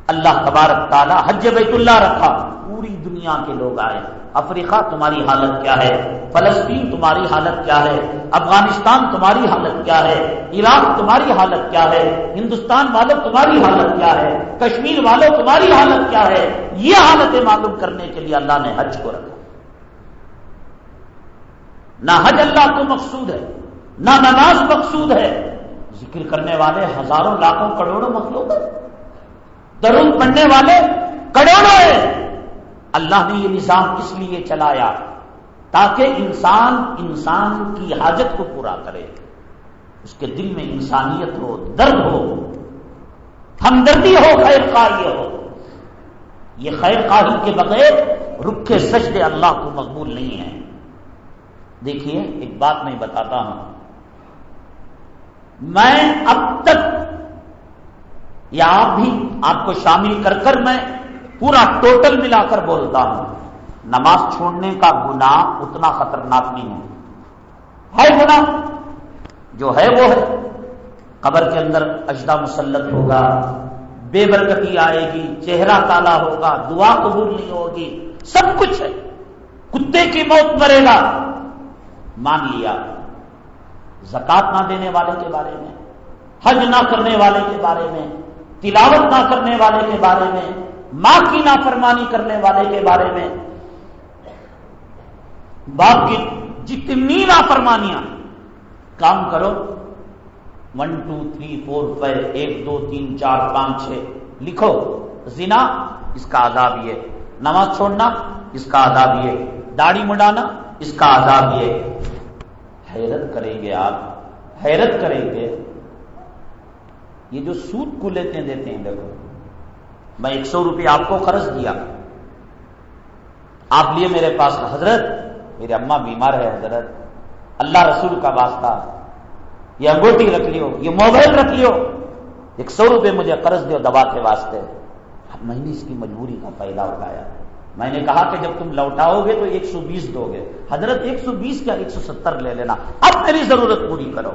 اللہ تبارک تعالیٰ حج بیت اللہ رکھا۔ پوری دنیا کے لوگ آئے۔ افریقہ تمہاری حالت کیا ہے؟ فلسطین تمہاری حالت کیا ہے؟ افغانستان تمہاری حالت کیا ہے؟ عراق تمہاری حالت کیا ہے؟ ہندوستان والوں تمہاری حالت کیا ہے؟ کشمیر والوں تمہاری حالت کیا ہے؟ یہ حالتیں معلوم کرنے کے لیے اللہ نے حج کو رکھا۔ نہ حج اللہ کو مقصود ہے، نہ نماز مقصود ہے۔ ذکر کرنے والے، ہزاروں لاکھوں کروڑوں مخلوق درون پڑھنے والے کروڑوں ہیں۔ اللہ نے یہ نظام اس لیے چلایا؟ تاکہ انسان انسان کی حاجت کو پورا کرے۔ اس کے دل میں انسانیت ہو، درد ہو، ہمدردی ہو خیر خواہی ہو۔ یہ خیر خواہی کے بغیر رکھے سجدے اللہ کو مقبول نہیں ہے دیکھیے، ایک بات میں بتاتا ہوں۔ میں اب تک یا آپ بھی آپ کو شامل کر کر میں پورا ٹوٹل ملا کر بولتا ہوں۔ نماز چھوڑنے کا گنا اتنا خطرناک نہیں ہے۔ ہے گنا جو ہے وہ ہے۔ قبر کے اندر اجدا مسلط ہوگا۔ بے برکتی آئے گی۔ چہرہ کالا ہوگا۔ دعا قبول نہیں ہوگی۔ سب کچھ ہے۔ کتے کی موت مرے گا۔ مان لیا۔ زکات نہ دینے والے کے بارے میں، حج نہ کرنے والے کے بارے میں، تلاوت نہ کرنے والے کے بارے میں ماں کی نافرمانی کرنے والے کے بارے میں۔ باپ کی جتنی نافرمانیاں، کام کرو۔ One two three four five ایک دو، تین، چار، پانچ، چھ، لکھو۔ زنا، اس کا آداب یہ۔ نماز چھوڑنا، اس کا آداب یہ۔ داڑھی مڈانا اس کا آداب یہ۔ حیرت کریں گے آپ، حیرت کریں گے۔ یہ جو سود کو لیتے دیتے ہیں، دیکھو۔ میں ایک سو روپئے آپ کو قرض دیا۔ آپ لیے میرے پاس حضرت، میرے اما بیمار ہے حضرت۔ اللہ رسول کا واسطہ۔ یہ انگوٹی رکھ لیو، یہ موبائل رکھ لیو۔ ایک سو روپئے مجھے قرض دو دبا کے واسطے۔ میں نے اس کی مجبوری کا فائدہ اٹھایا۔ میں نے کہا کہ جب تم لوٹاؤ گے تو ایک سو بیس دو گے۔ حضرت ایک سو بیس کیا ایک سو ستر لے لینا۔ اب میری ضرورت پوری کرو۔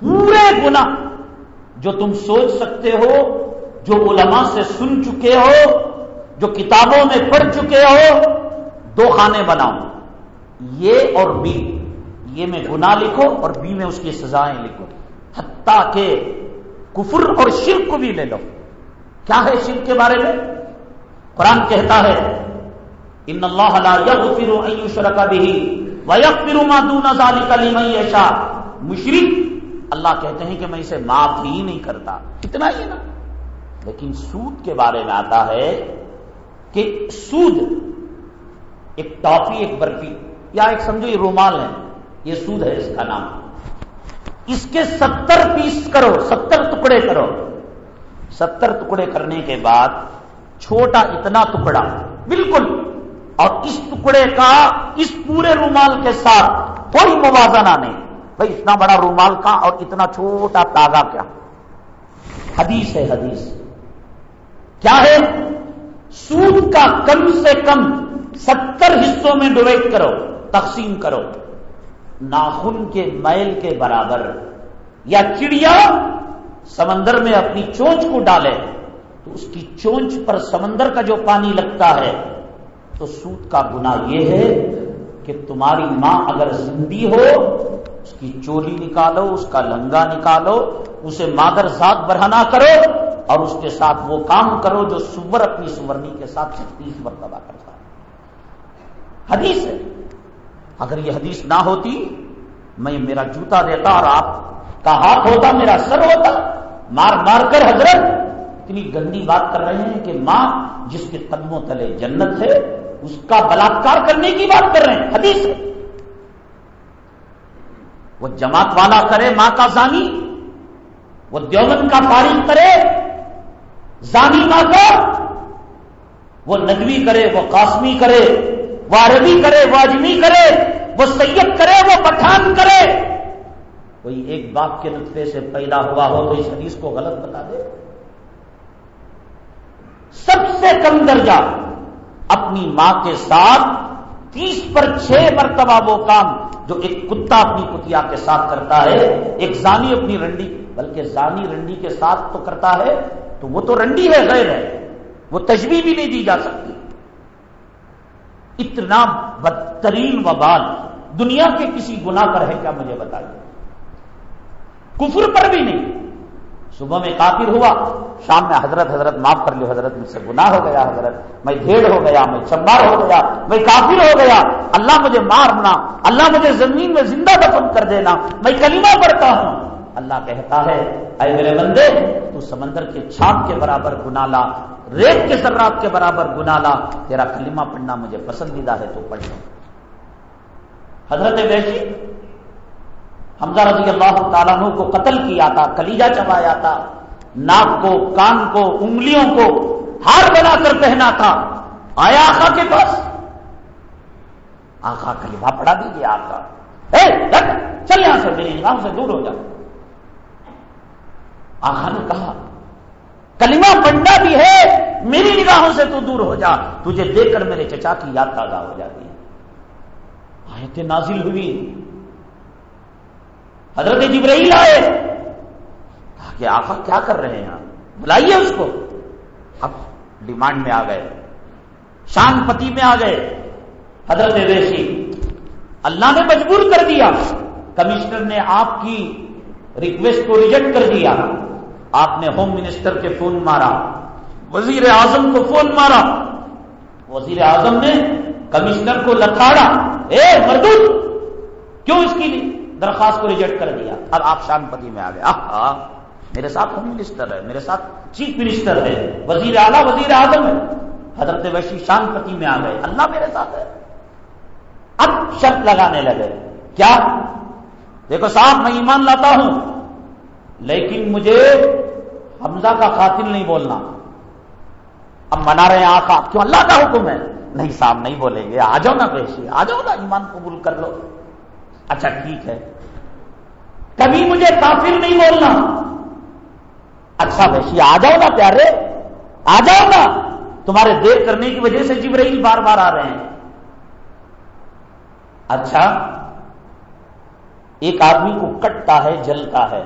پورے گنا جو تم سوچ سکتے ہو، جو علماء سے سن چکے ہو، جو کتابوں میں پڑھ چکے ہو، دو خانے بناؤ۔ یہ اور بی۔ یہ میں گنا لکھو اور بی میں اس کی سزائیں لکھو۔ حتیٰ کہ کفر اور شرک کو بھی لے لو۔ کیا ہے شرک کے بارے میں؟ قرآن کہتا ہے، ان اللہ لا یغفر ان یشرک به ویغفر ما دون ذلك لمن یشاء. مشرک اللہ کہتے ہیں کہ میں اسے معاف ہی نہیں کرتا، اتنا ہی نا۔ لیکن سود کے بارے میں آتا ہے کہ سود ایک ٹافی ایک برفی، یا ایک سمجھو یہ رومال ہے، یہ سود ہے اس کا نام۔ اس کے ستر پیس کرو، ستر ٹکڑے کرو۔ ستر ٹکڑے کرنے کے بعد چھوٹا اتنا ٹکڑا، بالکل، اور اس ٹکڑے کا اس پورے رومال کے ساتھ کوئی موازنہ نہیں بھائی، اتنا بڑا رومال کا اور اتنا چھوٹا تازہ کیا؟ حدیث ہے حدیث۔ کیا ہے؟ سود کا کم سے کم ستر حصوں میں ڈویٹ کرو، تقسیم کرو۔ ناخن کے میل کے برابر یا چڑیا سمندر میں اپنی چونچ کو ڈالے تو اس کی چونچ پر سمندر کا جو پانی لگتا ہے، تو سود کا گنا یہ ہے کہ تمہاری ماں اگر زندی ہو، اس کی چولی نکالو، اس کا لنگا نکالو، اسے مادر ذات برہنا کرو اور اس کے ساتھ وہ کام کرو جو سور اپنی سورنی کے ساتھ چھتیس مرتبہ کرتا ہے۔ حدیث ہے۔ اگر یہ حدیث نہ ہوتی، میں میرا جوتا دیتا اور آپ کا ہاتھ ہوتا میرا سر ہوتا۔ مار مار کر حضرت اتنی گندی بات کر رہے ہیں کہ ماں جس کے قدموں تلے جنت ہے، اس کا بلاکار کرنے کی بات کر رہے ہیں۔ حدیث ہے۔ وہ جماعت والا کرے، ماں کا زانی، وہ دیوبند کا فارغ کرے، زانی ماں کا، وہ ندوی کرے، وہ قاسمی کرے، وہ عربی کرے، وہ اجمی کرے، وہ سید کرے، وہ پٹھان کرے۔ کوئی ایک باپ کے نطفے سے پیدا ہوا ہو تو اس حدیث کو غلط بتا دے۔ سب سے کم درجہ اپنی ماں کے ساتھ تیس پر چھ مرتبہ وہ کام جو ایک کتا اپنی کتیا کے ساتھ کرتا ہے، ایک زانی اپنی رنڈی، بلکہ زانی رنڈی کے ساتھ تو کرتا ہے، تو وہ تو رنڈی ہے، غیر ہے۔ وہ تجویز بھی نہیں دی جا سکتی۔ اتنا بدترین وبال۔ دنیا کے کسی گنا پر ہے کیا مجھے بتائیے؟ کفر پر بھی نہیں۔ صبح میں کافر ہوا، شام میں حضرت حضرت معاف کر لو حضرت مجھ سے گناہ ہو گیا، حضرت میں بھیڑ ہو گیا، میں چمبار ہو گیا، میں کافر ہو گیا۔ اللہ مجھے مارنا، اللہ مجھے زمین میں زندہ دفن کر دینا، میں کلمہ پڑھتا ہوں۔ اللہ کہتا ہے، اے میرے بندے، تو سمندر کے چھاپ کے برابر گنا لا، ریت کے ذرات کے برابر گنا لا، تیرا کلمہ پڑھنا مجھے پسندیدہ ہے، تو پڑھ لو۔ حضرت ویشی حمزہ رضی اللہ تعالیٰ کو قتل کیا تھا کلیجا چبایا تھا، ناک کو، کان کو، انگلیوں کو ہار بنا کر پہنا تھا۔ آیا آخا کے پاس؟ آخا کلیما پڑا دیجیے آخا چل یہاں سے میری نگاہ سے دور ہو جا۔ آخا نے کہا، کلمہ پڑھنا بھی ہے، میری نگاہوں سے تو دور ہو جا، تجھے دیکھ کر میرے چچا کی یاد تازہ ہو جاتی ہے۔ آیتیں نازل ہوئی حضرت جبرائیل آئے۔ کہا کہ آقا کیا کر رہے ہیں آپ؟ بلائیے اس کو۔ اب ڈیمانڈ میں آ گئے۔ شان پتی میں آ گئے۔ حضرت ویسی۔ اللہ نے مجبور کر دیا۔ کمشنر نے آپ کی ریکویسٹ کو ریجیکٹ کر دیا۔ آپ نے ہوم منسٹر کے فون مارا۔ وزیر اعظم کو فون مارا۔ وزیر اعظم نے کمشنر کو لکھاڑا اے مردود، کیوں اس کی درخواست کو ریجیکٹ کر دیا۔ اب آپ شان پتی میں آ گئے۔ میرے ساتھ ہوم منسٹر ہے میرے ساتھ چیف منسٹر ہے وزیر اعلیٰ، وزیر اعظم ہے حضرت وشی شان پتی میں آ گئے۔ اللہ میرے ساتھ ہے۔ اب شرط لگانے لگے۔ کیا؟ دیکھو، صاحب، میں ایمان لاتا ہوں، لیکن مجھے حمزہ کا قاتل نہیں بولنا۔ اب منا رہے ہیں آخا کیوں اللہ کا حکم ہے؟ نہیں صاحب، نہیں بولیں گے۔ آ جاؤ نا پیشی آ جاؤ نا، ایمان قبول کر لو۔ اچھا ٹھیک ہے۔ کبھی مجھے کافر نہیں بولنا۔ اچھا بھشی آ جاؤ نا پیارے، آ جاؤ نا۔ تمہارے دیر کرنے کی وجہ سے جبرائیل بار بار آ رہے ہیں۔ اچھا ایک آدمی کو کٹتا ہے، جلتا ہے،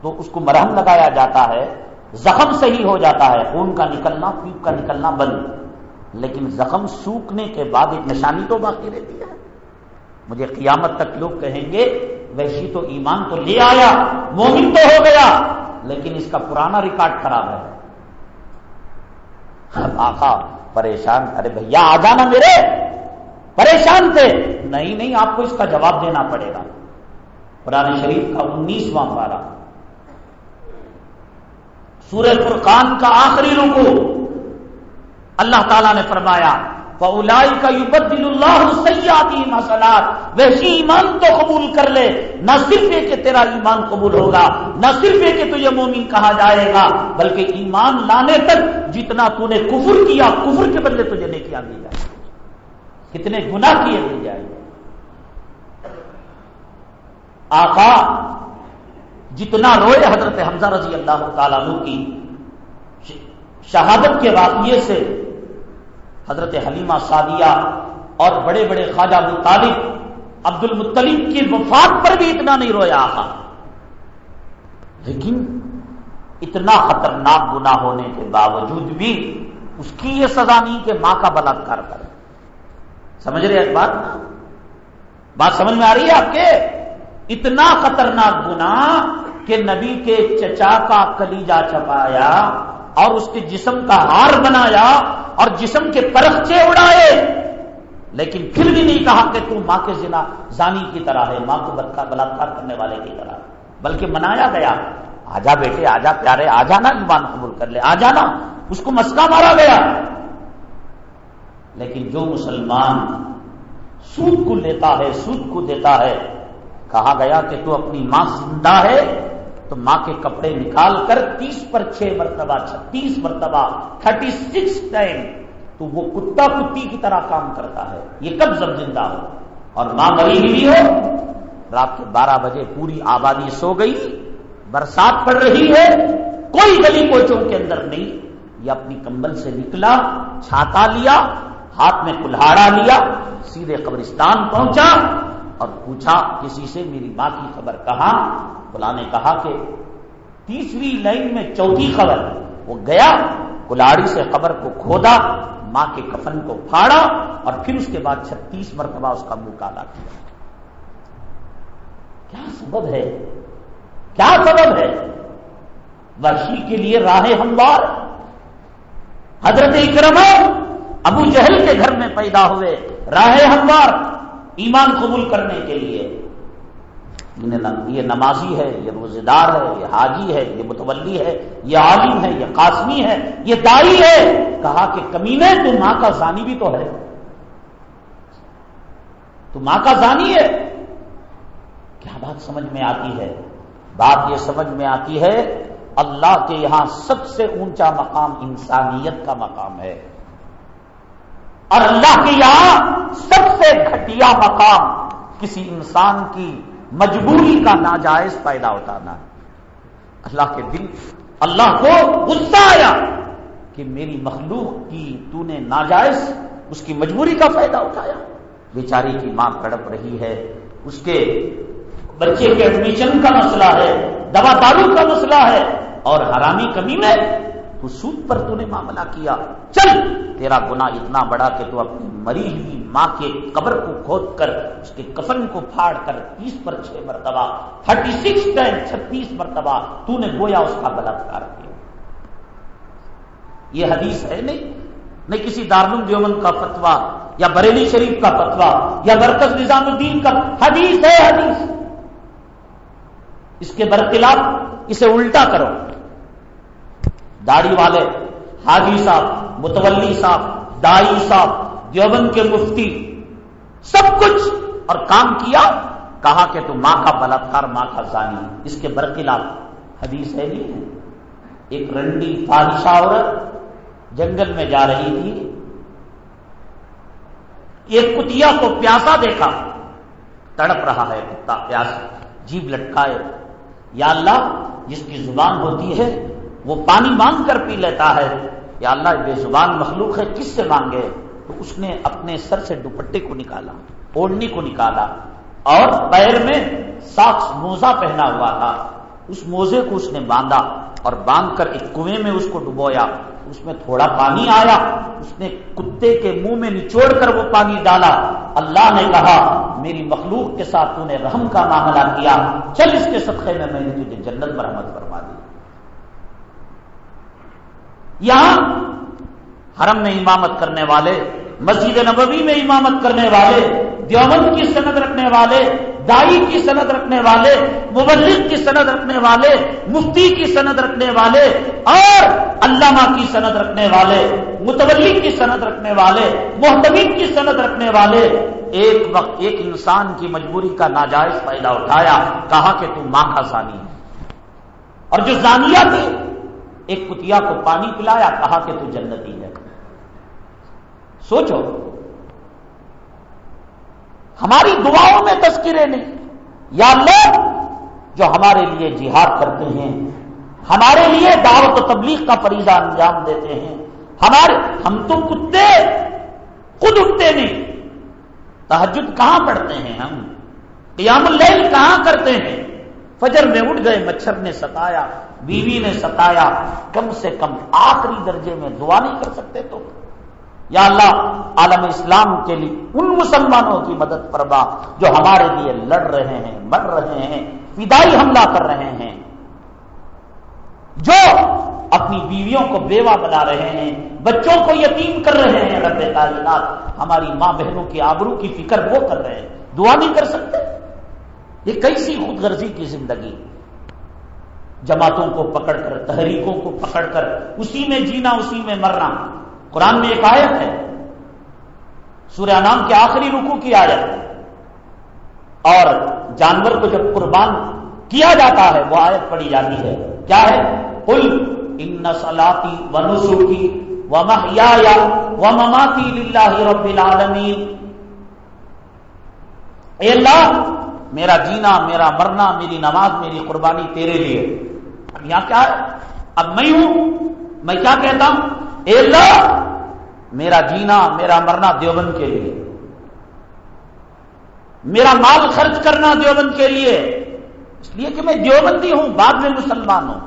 تو اس کو مرہم لگایا جاتا ہے۔ زخم صحیح ہو جاتا ہے، خون کا نکلنا، پیپ کا نکلنا بند۔ لیکن زخم سوکھنے کے بعد ایک نشانی تو باقی رہتی ہے۔ مجھے قیامت تک لوگ کہیں گے ویسی تو ایمان تو لے آیا، مومن تو ہو گیا، لیکن اس کا پرانا ریکارڈ خراب ہے۔ آقا پریشان، ارے بھیا آ جانا میرے پریشان تھے۔ نہیں نہیں، آپ کو اس کا جواب دینا پڑے گا۔ قرآن شریف کا انیسواں پارا سورہ فرقان کا آخری رکو اللہ تعالیٰ نے فرمایا فلائی کا یبدل اللہ سیاتی مسلات ویسی ایمان تو قبول کر لے، نہ صرف یہ کہ تیرا ایمان قبول ہوگا، نہ صرف یہ کہ تجھے مومن کہا جائے گا، بلکہ ایمان لانے تک جتنا تو نے کفر کیا، کفر کے بدلے تجھے نہیں کیا دی جائے کتنے گنا کیے دی جائے آقا، جتنا روئے حضرت حمزہ رضی اللہ تعالیٰ کی شہادت کے واقعے سے حضرت حلیمہ سادیہ اور بڑے بڑے خواجہ مطالب عبد المطلیم کی وفات پر بھی اتنا نہیں رویا آقا لیکن اتنا خطرناک گنا ہونے کے باوجود بھی اس کی یہ سزا نہیں کہ ماں کا بلاکار کرے۔ سمجھ رہے ایک بات؟ بات سمجھ میں آ رہی ہے آپ کے؟ اتنا خطرناک گنا کہ نبی کے چچا کا کلیجا چپایا اور اس کے جسم کا ہار بنایا اور جسم کے پرخچے اڑائے۔ لیکن پھر بھی نہیں کہا کہ تو ماں کے زنا زانی کی طرح ہے، ماں کو بلاکار کرنے والے کی طرح۔ بلکہ منایا گیا، آجا بیٹے، آجا پیارے آ جانا ایمان قبول کر لے آ جانا اس کو مسکا مارا گیا۔ لیکن جو مسلمان سود کو لیتا ہے، سود کو دیتا ہے، کہا گیا کہ تو اپنی ماں زندہ ہے۔ تو ماں کے کپڑے نکال کر تیس پر چھ مرتبہ، چھتیس مرتبہ، تھرٹی سکس ٹائم تو وہ کتا کتی کی طرح کام کرتا ہے۔ یہ کب زب زندہ ہو۔ اور ماں مری ہوئی ہو۔ رات کے بارہ بجے پوری آبادی سو گئی۔ برسات پڑ رہی ہے۔ کوئی گلی کوچوں کے اندر نہیں۔ یہ اپنی کمبل سے نکلا، چھاتا لیا، ہاتھ میں کلاڑا لیا، سیدھے قبرستان پہنچا۔ اور پوچھا کسی سے، میری ماں کی خبر کہاں؟ بلا نے کہا کہ تیسری لائن میں چوتھی خبر۔ وہ گیا، کلاڑی سے خبر کو کھودا، ماں کے کفن کو پھاڑا اور پھر اس کے بعد چھتیس مرتبہ اس کا منہ کالا۔ کیا کیا سبب ہے؟ کیا سبب ہے؟ وحشی کے لیے راہ ہموار۔ حضرت اکرم ابو جہل کے گھر میں پیدا ہوئے، راہ ہموار۔ ایمان قبول کرنے کے لیے۔ یہ نمازی ہے، یہ روزے دار ہے، یہ حاجی ہے، یہ متولی ہے، یہ عالم ہے، یہ قاسمی ہے، یہ دائی ہے۔ کہا کہ کمینے تو ماں کا زانی بھی تو ہے۔ تو ماں کا زانی ہے۔ کیا بات سمجھ میں آتی ہے؟ بات یہ سمجھ میں آتی ہے، اللہ کے یہاں سب سے اونچا مقام انسانیت کا مقام ہے۔ اور اللہ کے یہاں سب سے گھٹیا مقام کسی انسان کی مجبوری کا ناجائز پیدا اٹھانا اللہ کے دل، اللہ کو غصہ آیا کہ میری مخلوق کی تو نے ناجائز اس کی مجبوری کا فائدہ اٹھایا۔ بیچاری کی ماں تڑپ رہی ہے، اس کے بچے کے ایڈمیشن کا مسئلہ ہے، دوا دارو کا مسئلہ ہے اور حرامی کمی میں تو سود پر تو نے معاملہ کیا۔ چل، تیرا گنا اتنا بڑا کہ تو اپنی مری ہوئی ماں کے قبر کو کھود کر، اس کے کفن کو پھاڑ کر تیس پر چھ مرتبہ، تھرٹی سکس ٹائم چھتیس مرتبہ تو نے گویا اس کا بلاکار کیا۔ یہ حدیث ہے نہیں؟ نہیں کسی دارالم دیومن کا فتوا یا بریلی شریف کا فتوا یا مرکز نظام الدین کا حدیث ہے حدیث۔ اس کے برخلاف اسے الٹا کرو۔ داڑھی والے، حاجی صاحب، متولی صاحب، دائی صاحب، دیوبند کے مفتی، سب کچھ اور کام کیا، کہا کہ تو ماں کا بلاکار، ماں کا زانی، اس کے برخلاف حدیث ہے نہیں ایک رنڈی فارشہ عورت جنگل میں جا رہی تھی، ایک کتیا کو پیاسا دیکھا، تڑپ رہا ہے کتا پیاس، جیب لٹکائے، یا اللہ، جس کی زبان ہوتی ہے وہ پانی مانگ کر پی لیتا ہے یا اللہ بے زبان مخلوق ہے، کس سے مانگے؟ تو اس نے اپنے سر سے دوپٹے کو نکالا، اوڑھنی کو نکالا اور پیر میں ساکس موزہ پہنا ہوا تھا۔ اس موزے کو اس نے باندھا اور باندھ کر ایک کنویں میں اس کو ڈبویا۔ اس میں تھوڑا پانی آیا۔ اس نے کتے کے منہ میں نچوڑ کر وہ پانی ڈالا۔ اللہ نے کہا، میری مخلوق کے ساتھ تو نے رحم کا معاملہ کیا۔ چل اس کے صدقے میں میں نے تجھے جنت برحمت فرما دی۔ یہاں حرم میں امامت کرنے والے، مسجد نبوی میں امامت کرنے والے دیومن کی سند رکھنے والے، دائی کی سند رکھنے والے مبلک کی سند رکھنے والے، مفتی کی سند رکھنے والے اور علامہ کی سند رکھنے والے، متولی کی سند رکھنے والے، محتمین کی سند رکھنے والے، ایک وقت ایک انسان کی مجبوری کا ناجائز فائدہ اٹھایا، کہا کہ تم ماں کا سانی اور جو زانیہ تھی ایک کتیا کو پانی پلایا، کہا کہ تو جنتی ہے۔ سوچو، ہماری دعاؤں میں تذکرے نہیں، یا لوگ جو ہمارے لیے جہاد کرتے ہیں، ہمارے لیے دعوت و تبلیغ کا فریضہ انجام دیتے ہیں۔ ہمارے، ہم تو کتے، خود اٹھتے نہیں۔ تحجد کہاں پڑھتے ہیں ہم؟ قیام اللیل کہاں کرتے ہیں؟ فجر میں اٹھ گئے، مچھر نے ستایا۔ بیوی نے ستایا، کم سے کم آخری درجے میں دعا نہیں کر سکتے تو۔ یا اللہ، عالم اسلام کے لیے ان مسلمانوں کی مدد فرما جو ہمارے لیے لڑ رہے ہیں، مر رہے ہیں، فدائی حملہ کر رہے ہیں۔ جو اپنی بیویوں کو بیوہ بنا رہے ہیں، بچوں کو یتیم کر رہے ہیں، رب تعلیمات ہماری ماں بہنوں کی آبرو کی فکر وہ کر رہے ہیں۔ دعا نہیں کر سکتے؟ یہ کیسی خود غرضی کی زندگی؟ جماعتوں کو پکڑ کر، تحریکوں کو پکڑ کر، اسی میں جینا، اسی میں مرنا۔ قرآن میں ایک آیت ہے۔ سورہ نام کے آخری رکو کی آیت۔ اور جانور کو جب قربان کیا جاتا ہے، وہ آیت پڑی جاتی ہے۔ کیا ہے؟ کل ان سلاتی و نسوکی و محیا و مماتی رب العالمین۔ اے اللہ میرا جینا، میرا مرنا، میری نماز، میری قربانی تیرے لیے۔ اب یہاں کیا ہے؟ اب میں ہوں، میں کیا کہتا ہوں؟ اے اللہ، میرا جینا، میرا مرنا دیوبند کے لیے۔ میرا مال خرچ کرنا دیوبند کے لیے۔ اس لیے کہ میں دیوبندی ہوں، بعد میں مسلمان ہوں۔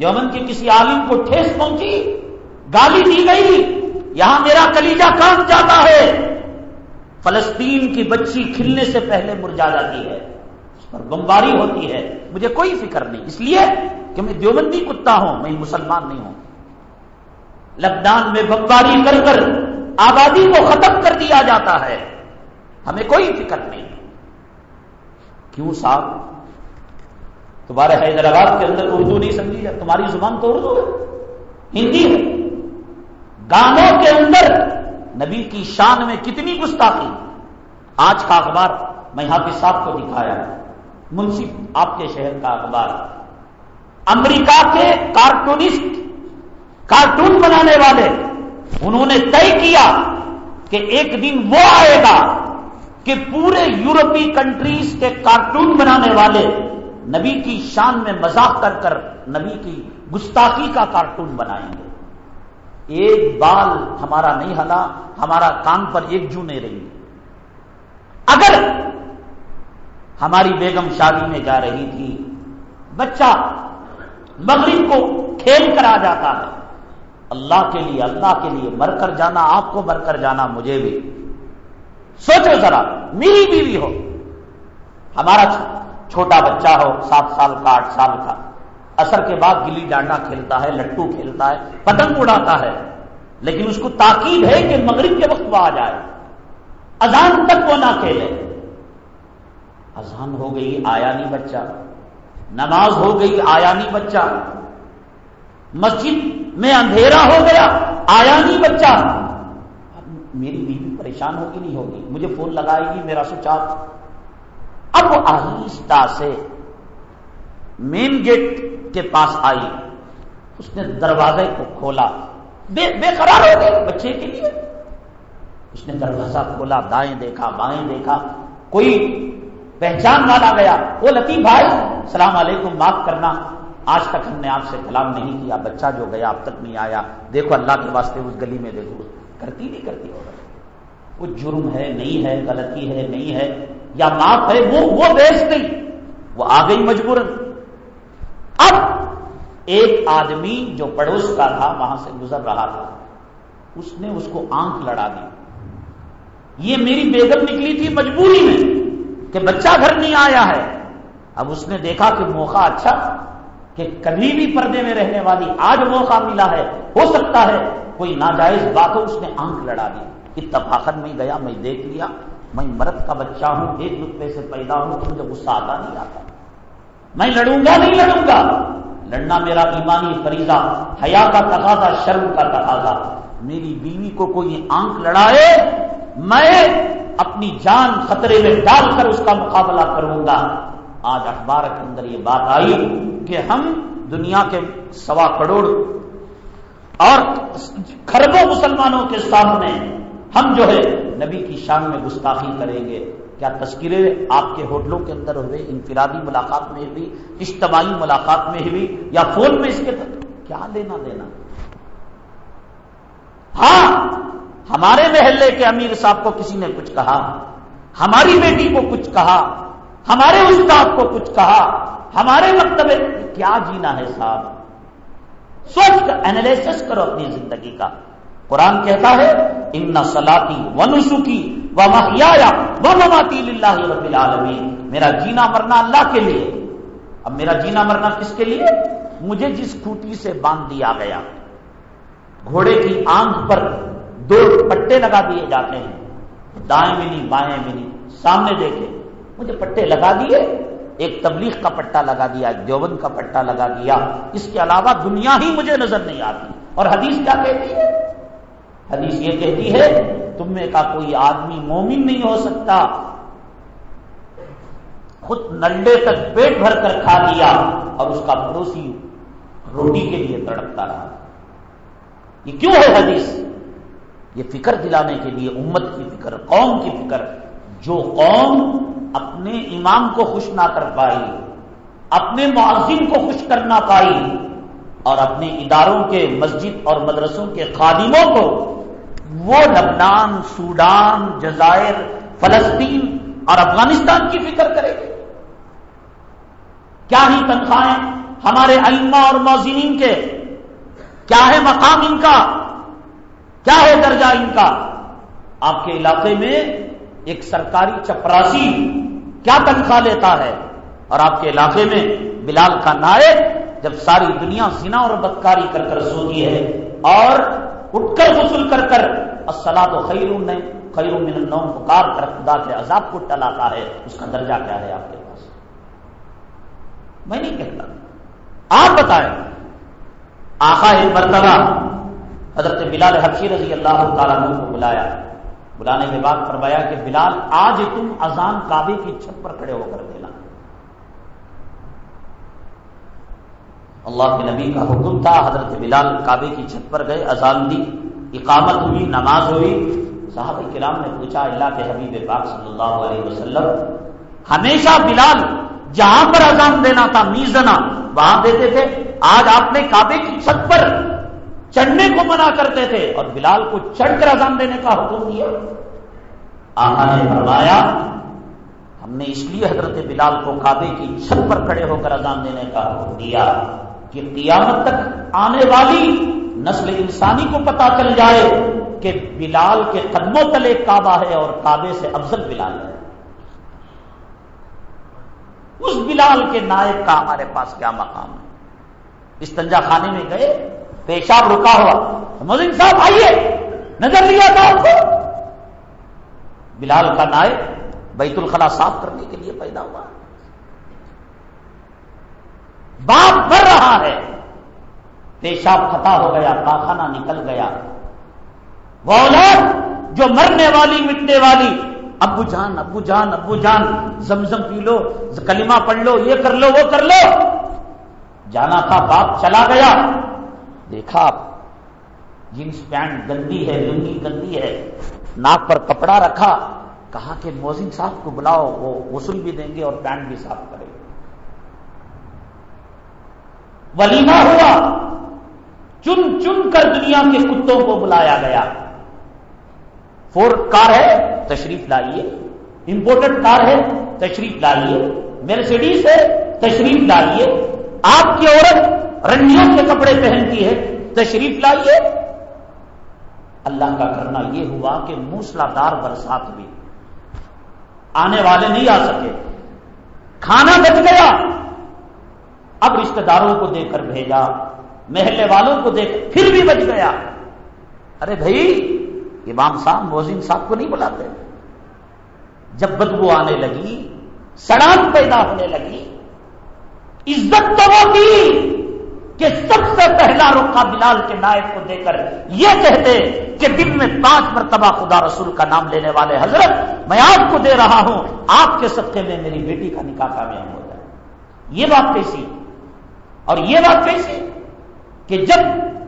دیوبند کے کسی عالم کو ٹھیس پہنچی، گالی دی گئی، یہاں میرا کلیجا کام جاتا ہے۔ فلسطین کی بچی کھلنے سے پہلے مرجا جاتی ہے۔ اس پر بمباری ہوتی ہے۔ مجھے کوئی فکر نہیں۔ اس لیے کہ میں دیوبندی کتا ہوں، میں مسلمان نہیں ہوں۔ لبنان میں بمباری کر کر آبادی کو ختم کر دیا جاتا ہے۔ ہمیں کوئی فکر نہیں۔ کیوں صاحب؟ تمہارے حیدرآباد کے اندر اردو نہیں سمجھی ہے تمہاری زبان تو اردو ہے، ہندی ہے۔ گانوں کے اندر نبی کی شان میں کتنی گستاخی۔ آج کا اخبار میں حافظ صاحب کو دکھایا۔ منصف، آپ کے شہر کا اخبار۔ امریکہ کے کارٹونسٹ، کارٹون بنانے والے، انہوں نے طے کیا کہ ایک دن وہ آئے گا کہ پورے یورپی کنٹریز کے کارٹون بنانے والے نبی کی شان میں مذاق کر کر نبی کی گستاخی کا کارٹون بنائیں گے۔ ایک بال ہمارا نہیں ہلا، ہمارا کان پر ایک جو نہیں رہی۔ اگر ہماری بیگم شادی میں جا رہی تھی، بچہ مغرب کو کھیل کر آ جاتا ہے۔ اللہ کے لیے، اللہ کے لیے مر کر جانا، آپ کو مر کر جانا مجھے بھی۔ سوچو ذرا، میری بیوی ہو، ہمارا چھوٹا بچہ ہو، سات سال کا، آٹھ سال کا۔ اثر کے بعد گلی ڈانڈا کھیلتا ہے، لٹو کھیلتا ہے، پتنگ اڑاتا ہے، لیکن اس کو تاکید ہے کہ مغرب کے وقت وہ آ جائے۔ اذان تک وہ نہ کھیلے۔ اذان ہو گئی، آیا نہیں بچہ۔ نماز ہو گئی، آیا نہیں بچہ۔ مسجد میں اندھیرا ہو گیا، آیا نہیں بچہ۔ میری بیوی پریشان ہوگی نہیں ہوگی، مجھے فون لگائے گی، میرا سوچ اب وہ آہستہ سے مین گیٹ کے پاس آئی، اس نے دروازے کو کھولا۔ بے بے قرار ہو گئی بچے کے لیے۔ اس نے دروازہ کھولا، دائیں دیکھا، بائیں دیکھا۔ کوئی پہچان والا گیا۔ وہ لطیف بھائی سلام علیکم، معاف کرنا۔ آج تک ہم نے آپ سے کلام نہیں کیا۔ بچہ جو گیا، اب تک نہیں آیا۔ دیکھو، اللہ کے واسطے اس گلی میں دیکھو۔ کرتی نہیں کرتی ہوگا وہ جرم ہے، نہیں ہے، غلطی ہے، نہیں ہے۔ یا معاف ہے، وہ وہ بیچ گئی۔ وہ آ گئی مجبور اب ایک آدمی جو پڑوس کا تھا، وہاں سے گزر رہا تھا، اس نے اس کو آنکھ لڑا دی۔ یہ میری بیگم نکلی تھی مجبوری میں کہ بچہ گھر نہیں آیا ہے۔ اب اس نے دیکھا کہ موقع اچھا کہ کبھی بھی پردے میں رہنے والی آج موقع ملا ہے، ہو سکتا ہے، کوئی ناجائز بات ہو اس نے آنکھ لڑا دی۔ اتفاقن میں گیا، میں دیکھ لیا، میں مرد کا بچہ ہوں، ایک رتبے سے پیدا ہوں، تو مجھے غصہ آتا نہیں آتا۔ میں لڑوں گا، نہیں لڑوں گا۔ لڑنا میرا ایمانی فریضہ، حیا کا تقاضا، شرم کا تقاضا۔ میری بیوی کو کوئی آنکھ لڑائے، میں اپنی جان خطرے میں ڈال کر اس کا مقابلہ کروں گا۔ آج اخبار کے اندر یہ بات آئی کہ ہم دنیا کے سوا کروڑ اور خربوں مسلمانوں کے سامنے ہم جو ہے نبی کی شان میں گستاخی کریں گے۔ کیا تذکرے آپ کے ہوٹلوں کے اندر ہوئے، انفرادی ملاقات میں ہوئی، اجتماعی ملاقات میں ہوئی، یا فون میں اس کے کیا لینا دینا؟ ہاں ہمارے محلے کے امیر صاحب کو کسی نے کچھ کہا، ہماری بیٹی کو کچھ کہا، ہمارے استاد کو کچھ کہا، ہمارے مکتب کیا جینا ہے صاحب؟ سوچ کر اینالس کرو اپنی زندگی کا۔ قرآن کہتا ہے ان سلاتی و نسخی و محیا و مماتی اللہ رب العالمین میرا جینا مرنا اللہ کے لیے۔ اب میرا جینا مرنا کس کے لیے؟ مجھے جس کھوٹی سے باندھ دیا گیا۔ گھوڑے کی آنکھ پر دو پٹے لگا دیے جاتے ہیں۔ دائیں میں نہیں بائیں میں نہیں سامنے دیکھے مجھے پٹے لگا دیے۔ ایک تبلیغ کا پٹا لگا دیا، ایک دیوبند کا پٹا لگا دیا۔ اس کے علاوہ دنیا ہی مجھے نظر نہیں آتی۔ اور حدیث کیا کہتی ہے؟ حدیث یہ کہتی ہے، تم میں کا کوئی آدمی مومن نہیں ہو سکتا۔ خود نلڈے تک پیٹ بھر کر کھا لیا اور اس کا پڑوسی روٹی کے لیے تڑپتا رہا۔ یہ کیوں ہے حدیث؟ یہ فکر دلانے کے لیے، امت کی فکر، قوم کی فکر۔ جو قوم اپنے امام کو خوش نہ کر پائی، اپنے معذم کو خوش کر نہ پائی اور اپنے اداروں کے مسجد اور مدرسوں کے خادموں کو وہ لبنان، سوڈان، جزائر، فلسطین اور افغانستان کی فکر کرے گی۔ کیا ہی تنخواہیں ہمارے علما اور موزمین کے؟ کیا ہے مقام ان کا؟ کیا ہے درجہ ان کا؟ آپ کے علاقے میں ایک سرکاری چپراسی کیا تنخواہ لیتا ہے؟ اور آپ کے علاقے میں بلال کا نائب جب ساری دنیا سنا اور بدکاری کر کر سوتی ہے اور اٹھ کر غسل کر کر السلام تو خیر خیر من النوم پکار کر خدا کے عذاب کو ٹلاتا ہے، اس کا درجہ کیا ہے آپ کے پاس؟ میں نہیں کہتا۔ آپ بتائیں۔ آخا ہے مرتبہ حضرت بلال حفشی رضی اللہ تعالیٰ کو بلایا۔ بلانے کے بعد فرمایا کہ بلال، آج تم اذان کعبے کی چھت پر کھڑے ہو کر دینا اللہ کے نبی کا حکم تھا، حضرت بلال کعبے کی چھت پر گئے، اذان دی، اقامت ہوئی، نماز ہوئی۔ صاحب کرام نے پوچھا، اللہ کے حبیب پاک صلی اللہ علیہ وسلم، ہمیشہ بلال جہاں پر اذان دینا تھا میزنا وہاں دیتے تھے؟ آج آپ نے کعبے کی چھت پر چڑھنے کو منع کرتے تھے۔ اور بلال کو چڑھ کر اذان دینے کا حکم دیا۔ آقا نے فرمایا، ہم نے اس لیے حضرت بلال کو کعبے کی چھت پر کھڑے ہو کر اذان دینے کا حکم دیا۔ کہ قیامت تک آنے والی نسل انسانی کو پتا چل جائے کہ بلال کے قدموں تلے کعبہ ہے اور کعبے سے افضل بلال ہے۔ اس بلال کے نائب کا ہمارے پاس کیا مقام ہے؟ استنجا خانے میں گئے، پیشاب رکا ہوا مزن صاحب آئیے، نظر لیا تھا آپ کو۔ بلال کا نائب بیت الخلا صاف کرنے کے لیے پیدا ہوا۔ باپ بڑھ رہا ہے۔ پیشاب خطا ہو گیا کاخانہ نکل گیا۔ وہ اولاد جو مرنے والی، مٹنے والی، ابو جان ابو جان ابو جان، زمزم پی لو، کلمہ پڑھ لو، یہ کر لو، وہ کر لو۔ جانا تھا، باپ چلا گیا۔ دیکھا آپ جینس پینٹ گندی ہے، لنگی گندی ہے۔ ناک پر کپڑا رکھا، کہا کہ موزن صاحب کو بلاؤ، وہ غسل بھی دیں گے اور پینٹ بھی صاف کرے گے ولیمہ ہوا۔ چن چن کر دنیا کے کتوں کو بلایا گیا۔ فور کار ہے، تشریف لائیے۔ امپورٹنٹ کار ہے، تشریف لائیے۔ مرسیڈیز ہے، تشریف لائیے۔ آپ کی عورت رنڈیوں کے کپڑے پہنتی ہے، تشریف لائیے۔ اللہ کا کرنا یہ ہوا کہ موسلا دار برسات ہوئی۔ آنے والے نہیں آ سکے۔ کھانا بچ گیا۔ اب رشتہ داروں کو دے کر بھیجا، محلے والوں کو دیکھ پھر بھی بچ گیا۔ ارے بھائی، امام صاحب موزین صاحب کو نہیں بلاتے؟ جب بدبو آنے لگی سڑان پیدا ہونے لگی، عزت تو وہ تھی کہ سب سے پہلا رکا بلال کے نائب کو دے کر یہ کہتے کہ دن میں پانچ مرتبہ خدا رسول کا نام لینے والے حضرت میں آپ کو دے رہا ہوں، آپ کے صدقے میں میری بیٹی کا نکاح کامیاب ہو جائے۔ یہ بات کیسی؟ اور یہ بات کیسی کہ جب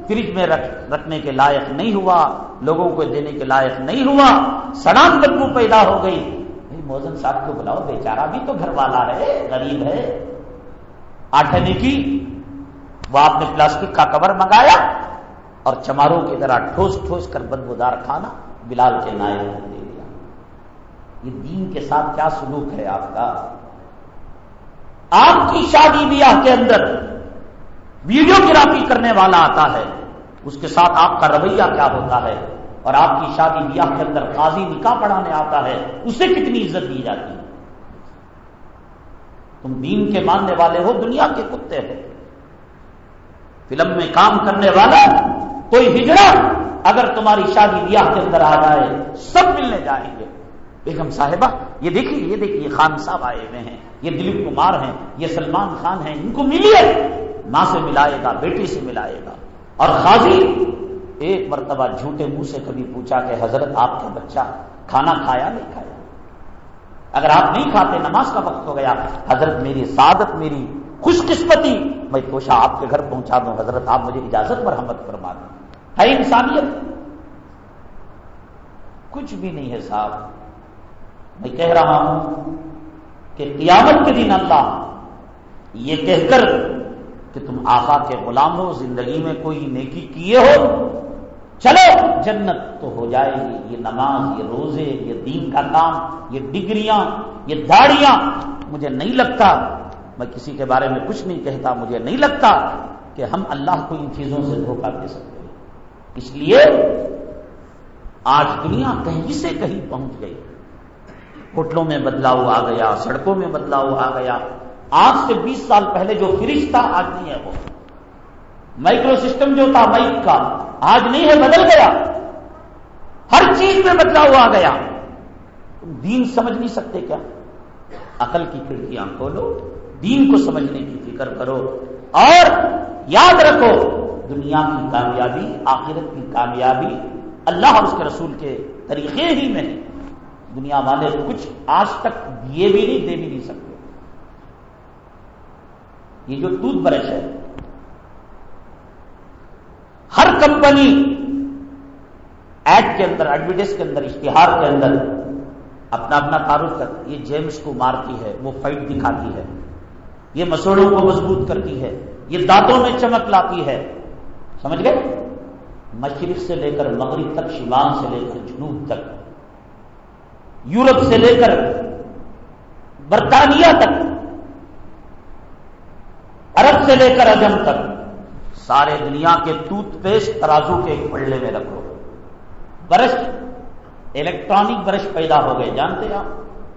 فریج میں رکھ رکھنے کے لائق نہیں ہوا، لوگوں کو دینے کے لائق نہیں ہوا سڑان بدبو پیدا ہو گئی موزن صاحب کو بلاؤ، بیچارہ بھی تو گھر والا ہے، غریب ہے۔ آٹھنے کی، وہ آپ نے پلاسٹک کا کور منگایا اور چماروں کی طرح ٹھوس ٹھوس کر بدبودار کھانا بلال کے نائب کو دے دیا۔ یہ دین کے ساتھ کیا سلوک ہے آپ کا؟ آپ کی شادی بیاہ کے اندر ویڈیو گرافی کرنے والا آتا ہے۔ اس کے ساتھ آپ کا رویہ کیا ہوتا ہے؟ اور آپ کی شادی بیاہ کے اندر قاضی نکاح پڑھانے آتا ہے، اسے کتنی عزت دی جاتی ہے؟ تم دین کے ماننے والے ہو، دنیا کے کتے ہو۔ فلم میں کام کرنے والا، کوئی ہجڑا، اگر تمہاری شادی بیاہ کے اندر آ جائے، سب ملنے جائیں گے۔ بیگم صاحبہ، یہ دیکھیے یہ دیکھیے، خان صاحب آئے ہوئے ہیں۔ یہ دلیپ کمار ہیں، یہ سلمان خان ہیں، ان کو ملیے۔ ماں سے ملائے گا، بیٹی سے ملائے گا۔ اور خاضی ایک مرتبہ جھوٹے منہ سے کبھی پوچھا کہ حضرت آپ کا بچہ کھانا کھایا نہیں کھایا؟ اگر آپ نہیں کھاتے، نماز کا وقت ہو گیا، حضرت میری سعادت، میری خوش قسمتی میں پوچھا آپ کے گھر پہنچا دوں، حضرت آپ مجھے اجازت مرحمت فرما دیں۔ ہے انسانیت۔ کچھ بھی نہیں ہے صاحب۔ میں کہہ رہا ہوں کہ قیامت کے دن اللہ یہ کہہ کر کہ تم آقا کے غلام ہو، زندگی میں کوئی نیکی کیے ہو، چلو، جنت تو ہو جائے گی۔ یہ نماز، یہ روزے، یہ دین کا کام، یہ ڈگریاں، یہ داڑیاں، مجھے نہیں لگتا، میں کسی کے بارے میں کچھ نہیں کہتا، مجھے نہیں لگتا کہ ہم اللہ کو ان چیزوں سے دھوکہ دے سکتے ہیں۔ اس لیے آج دنیا کہیں سے کہیں پہنچ گئی۔ ہوٹلوں میں بدلاؤ آ گیا، سڑکوں میں بدلاؤ آ گیا۔ آج سے بیس سال پہلے جو فریج تھا آج نہیں ہے وہ۔ مائکرو سسٹم جو تھا مائک کا، آج نہیں ہے، بدل گیا۔ ہر چیز میں بدلاؤ آ گیا۔ دین سمجھ نہیں سکتے کیا؟ عقل کی کھڑکیاں کھولو، دین کو سمجھنے کی فکر کرو۔ اور یاد رکھو، دنیا کی کامیابی، آخرت کی کامیابی اللہ اور اس کے رسول کے طریقے ہی میں دنیا والے کچھ آج تک دیے بھی نہیں، دے بھی نہیں سکتے۔ یہ جو ٹوتھ برش ہے، ہر کمپنی ایڈ کے اندر ایڈورٹائز کے اندر، اشتہار کے اندر اپنا اپنا تعارف کرتی یہ جیمس کو مارتی ہے، وہ فائٹ دکھاتی ہے، یہ مسوڑوں کو مضبوط کرتی ہے، یہ دانتوں میں چمک لاتی ہے۔ سمجھ گئے؟ مشرق سے لے کر مغرب تک، شمال سے لے کر جنوب تک، یورپ سے لے کر برطانیہ تک سے لے کر اجم تک۔ سارے دنیا کے ٹوتھ پیسٹ ترازو کے ایک پلڑے میں رکھو۔ برش الیکٹرانک برش پیدا ہو گئے، جانتے آپ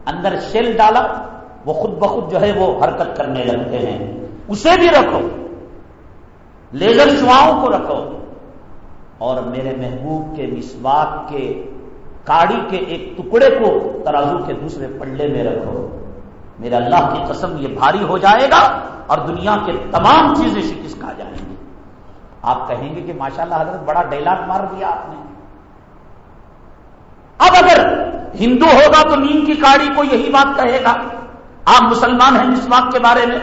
اندر شیل ڈالا، وہ خود بخود جو ہے وہ حرکت کرنے لگتے ہیں۔ اسے بھی رکھو۔ لیزر شواؤں کو رکھو۔ اور میرے محبوب کے مسواک کے کاڑی کے ایک ٹکڑے کو ترازو کے دوسرے پلڑے میں رکھو۔ میرے اللہ کی قسم یہ بھاری ہو جائے گا اور دنیا کے تمام چیزیں شکست کھا جائیں گی؟ آپ کہیں گے کہ ماشاءاللہ حضرت بڑا ڈیلاگ مار دیا آپ نے۔ اب اگر ہندو ہوگا تو نیم کی کاڑی کو یہی بات کہے گا۔ آپ مسلمان ہیں اس بات کے بارے میں؟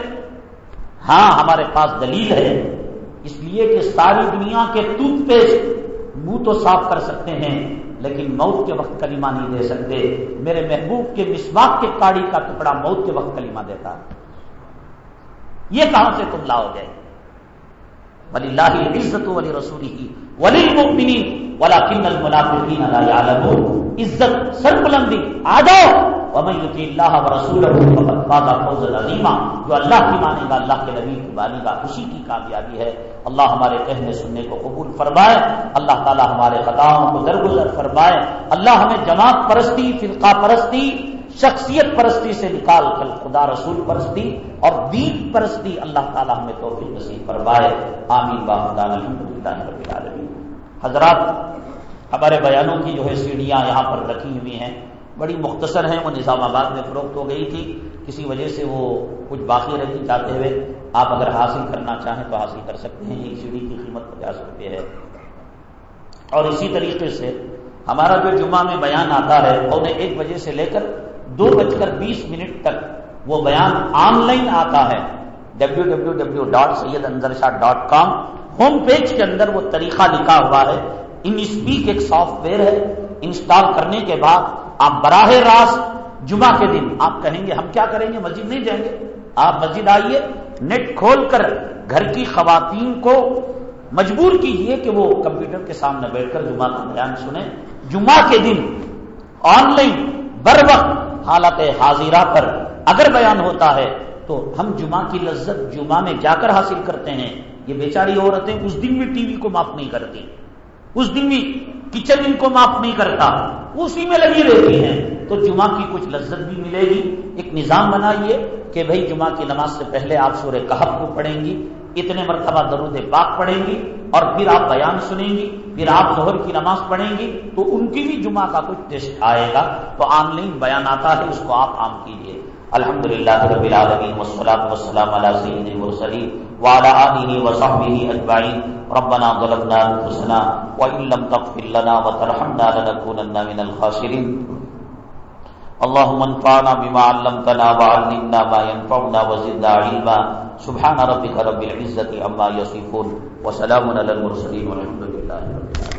ہاں ہمارے پاس دلیل ہے۔ اس لیے کہ ساری دنیا کے ٹوتھ پیسٹ منہ تو صاف کر سکتے ہیں۔ لیکن موت کے وقت کلمہ نہیں دے سکتے۔ میرے محبوب کے مسواک کے کاڑی کا ٹکڑا موت کے وقت کلمہ دیتا۔ یہ کہاں سے تم لاؤ گے؟ ولی اللہ عزت ولی رسولی ہی ولی مکمنی ولا کن المنافقین عزت سر بلندی آ جاؤ! ومن یطیع اللہ ورسولہ فقد فاز فوزا عظیما جو اللہ کی مانے گا، اللہ کے نبی کی مانے گا خوشی کی کامیابی ہے۔ اللہ ہمارے کہنے سننے کو قبول فرمائے، اللہ تعالی ہمارے خطاؤں کو درگزر فرمائے۔ اللہ ہمیں جماعت پرستی، فرقہ پرستی، شخصیت پرستی سے نکال کر خدا رسول پرستی اور دین پرستی اللہ تعالی ہمیں توفیق نصیب فرمائے۔ آمین۔ باہدان الحمد للہ رب العالمین۔ حضرات، ہمارے بیانوں کی جو ہے سیڑھیاں یہاں پر رکھی ہوئی ہیں، بڑی مختصر ہیں، وہ نظام آباد میں فروخت ہو گئی تھی۔ کسی وجہ سے وہ کچھ باقی رہتی چاہتے ہوئے آپ اگر حاصل کرنا چاہیں تو حاصل کر سکتے ہیں ایک سیڑھی کی قیمت پچاس روپے ہے۔ اور اسی طریقے سے ہمارا جو جمعہ میں بیان آتا ہے، پونے ایک بجے سے لے کر دو بج کر بیس منٹ تک وہ بیان آن لائن آتا ہے۔ W W W dot Syed Anzar Shah dot com home page کے اندر وہ طریقہ لکھا ہوا ہے۔ ان اسپیک ایک سافٹ ویئر ہے۔ انسٹال کرنے کے بعد آپ براہ راست جمعہ کے دن آپ کہیں گے، ہم کیا کریں گے؟ مسجد نہیں جائیں گے۔ آپ مسجد آئیے۔ نیٹ کھول کر گھر کی خواتین کو مجبور کیجیے کہ وہ کمپیوٹر کے سامنے بیٹھ کر جمعہ کا بیان سنیں۔ جمعہ کے دن آن لائن بر وقت حالت حاضرہ پر اگر بیان ہوتا ہے تو ہم جمعہ کی لذت جمعہ میں جا کر حاصل کرتے ہیں۔ یہ بیچاری عورتیں اس دن بھی ٹی وی کو معاف نہیں کرتی۔ اس دن بھی کچن ان کو معاف نہیں کرتا، اسی میں لگی رہتی ہیں۔ تو جمعہ کی کچھ لذت بھی ملے گی۔ ایک نظام بنائیے کہ بھائی جمعہ کی نماز سے پہلے آپ سورہ کہب کو پڑھیں گی، اتنے مرتبہ درود پاک پڑھیں گی اور پھر آپ بیان سنیں گی، پھر آپ ظہر کی نماز پڑھیں گی۔ تو ان کی بھی جمعہ کا کچھ ٹیسٹ آئے گا۔ تو آن لائن بیان آتا ہے، اس کو آپ عام کیجیے الحمد للہ رب العالمین والصلاة والسلام على سید المرسلین وعلى آله وصحبه اجمعین. ربنا ظلمنا انفسنا وان لم تغفر لنا وترحمنا لنكونن من الخاسرین. اللهم انفعنا بما علمتنا وعلمنا ما ينفعنا وزدنا علما. سبحان ربك رب العزة عما يصفون وسلام على المرسلين والحمد لله رب العالمين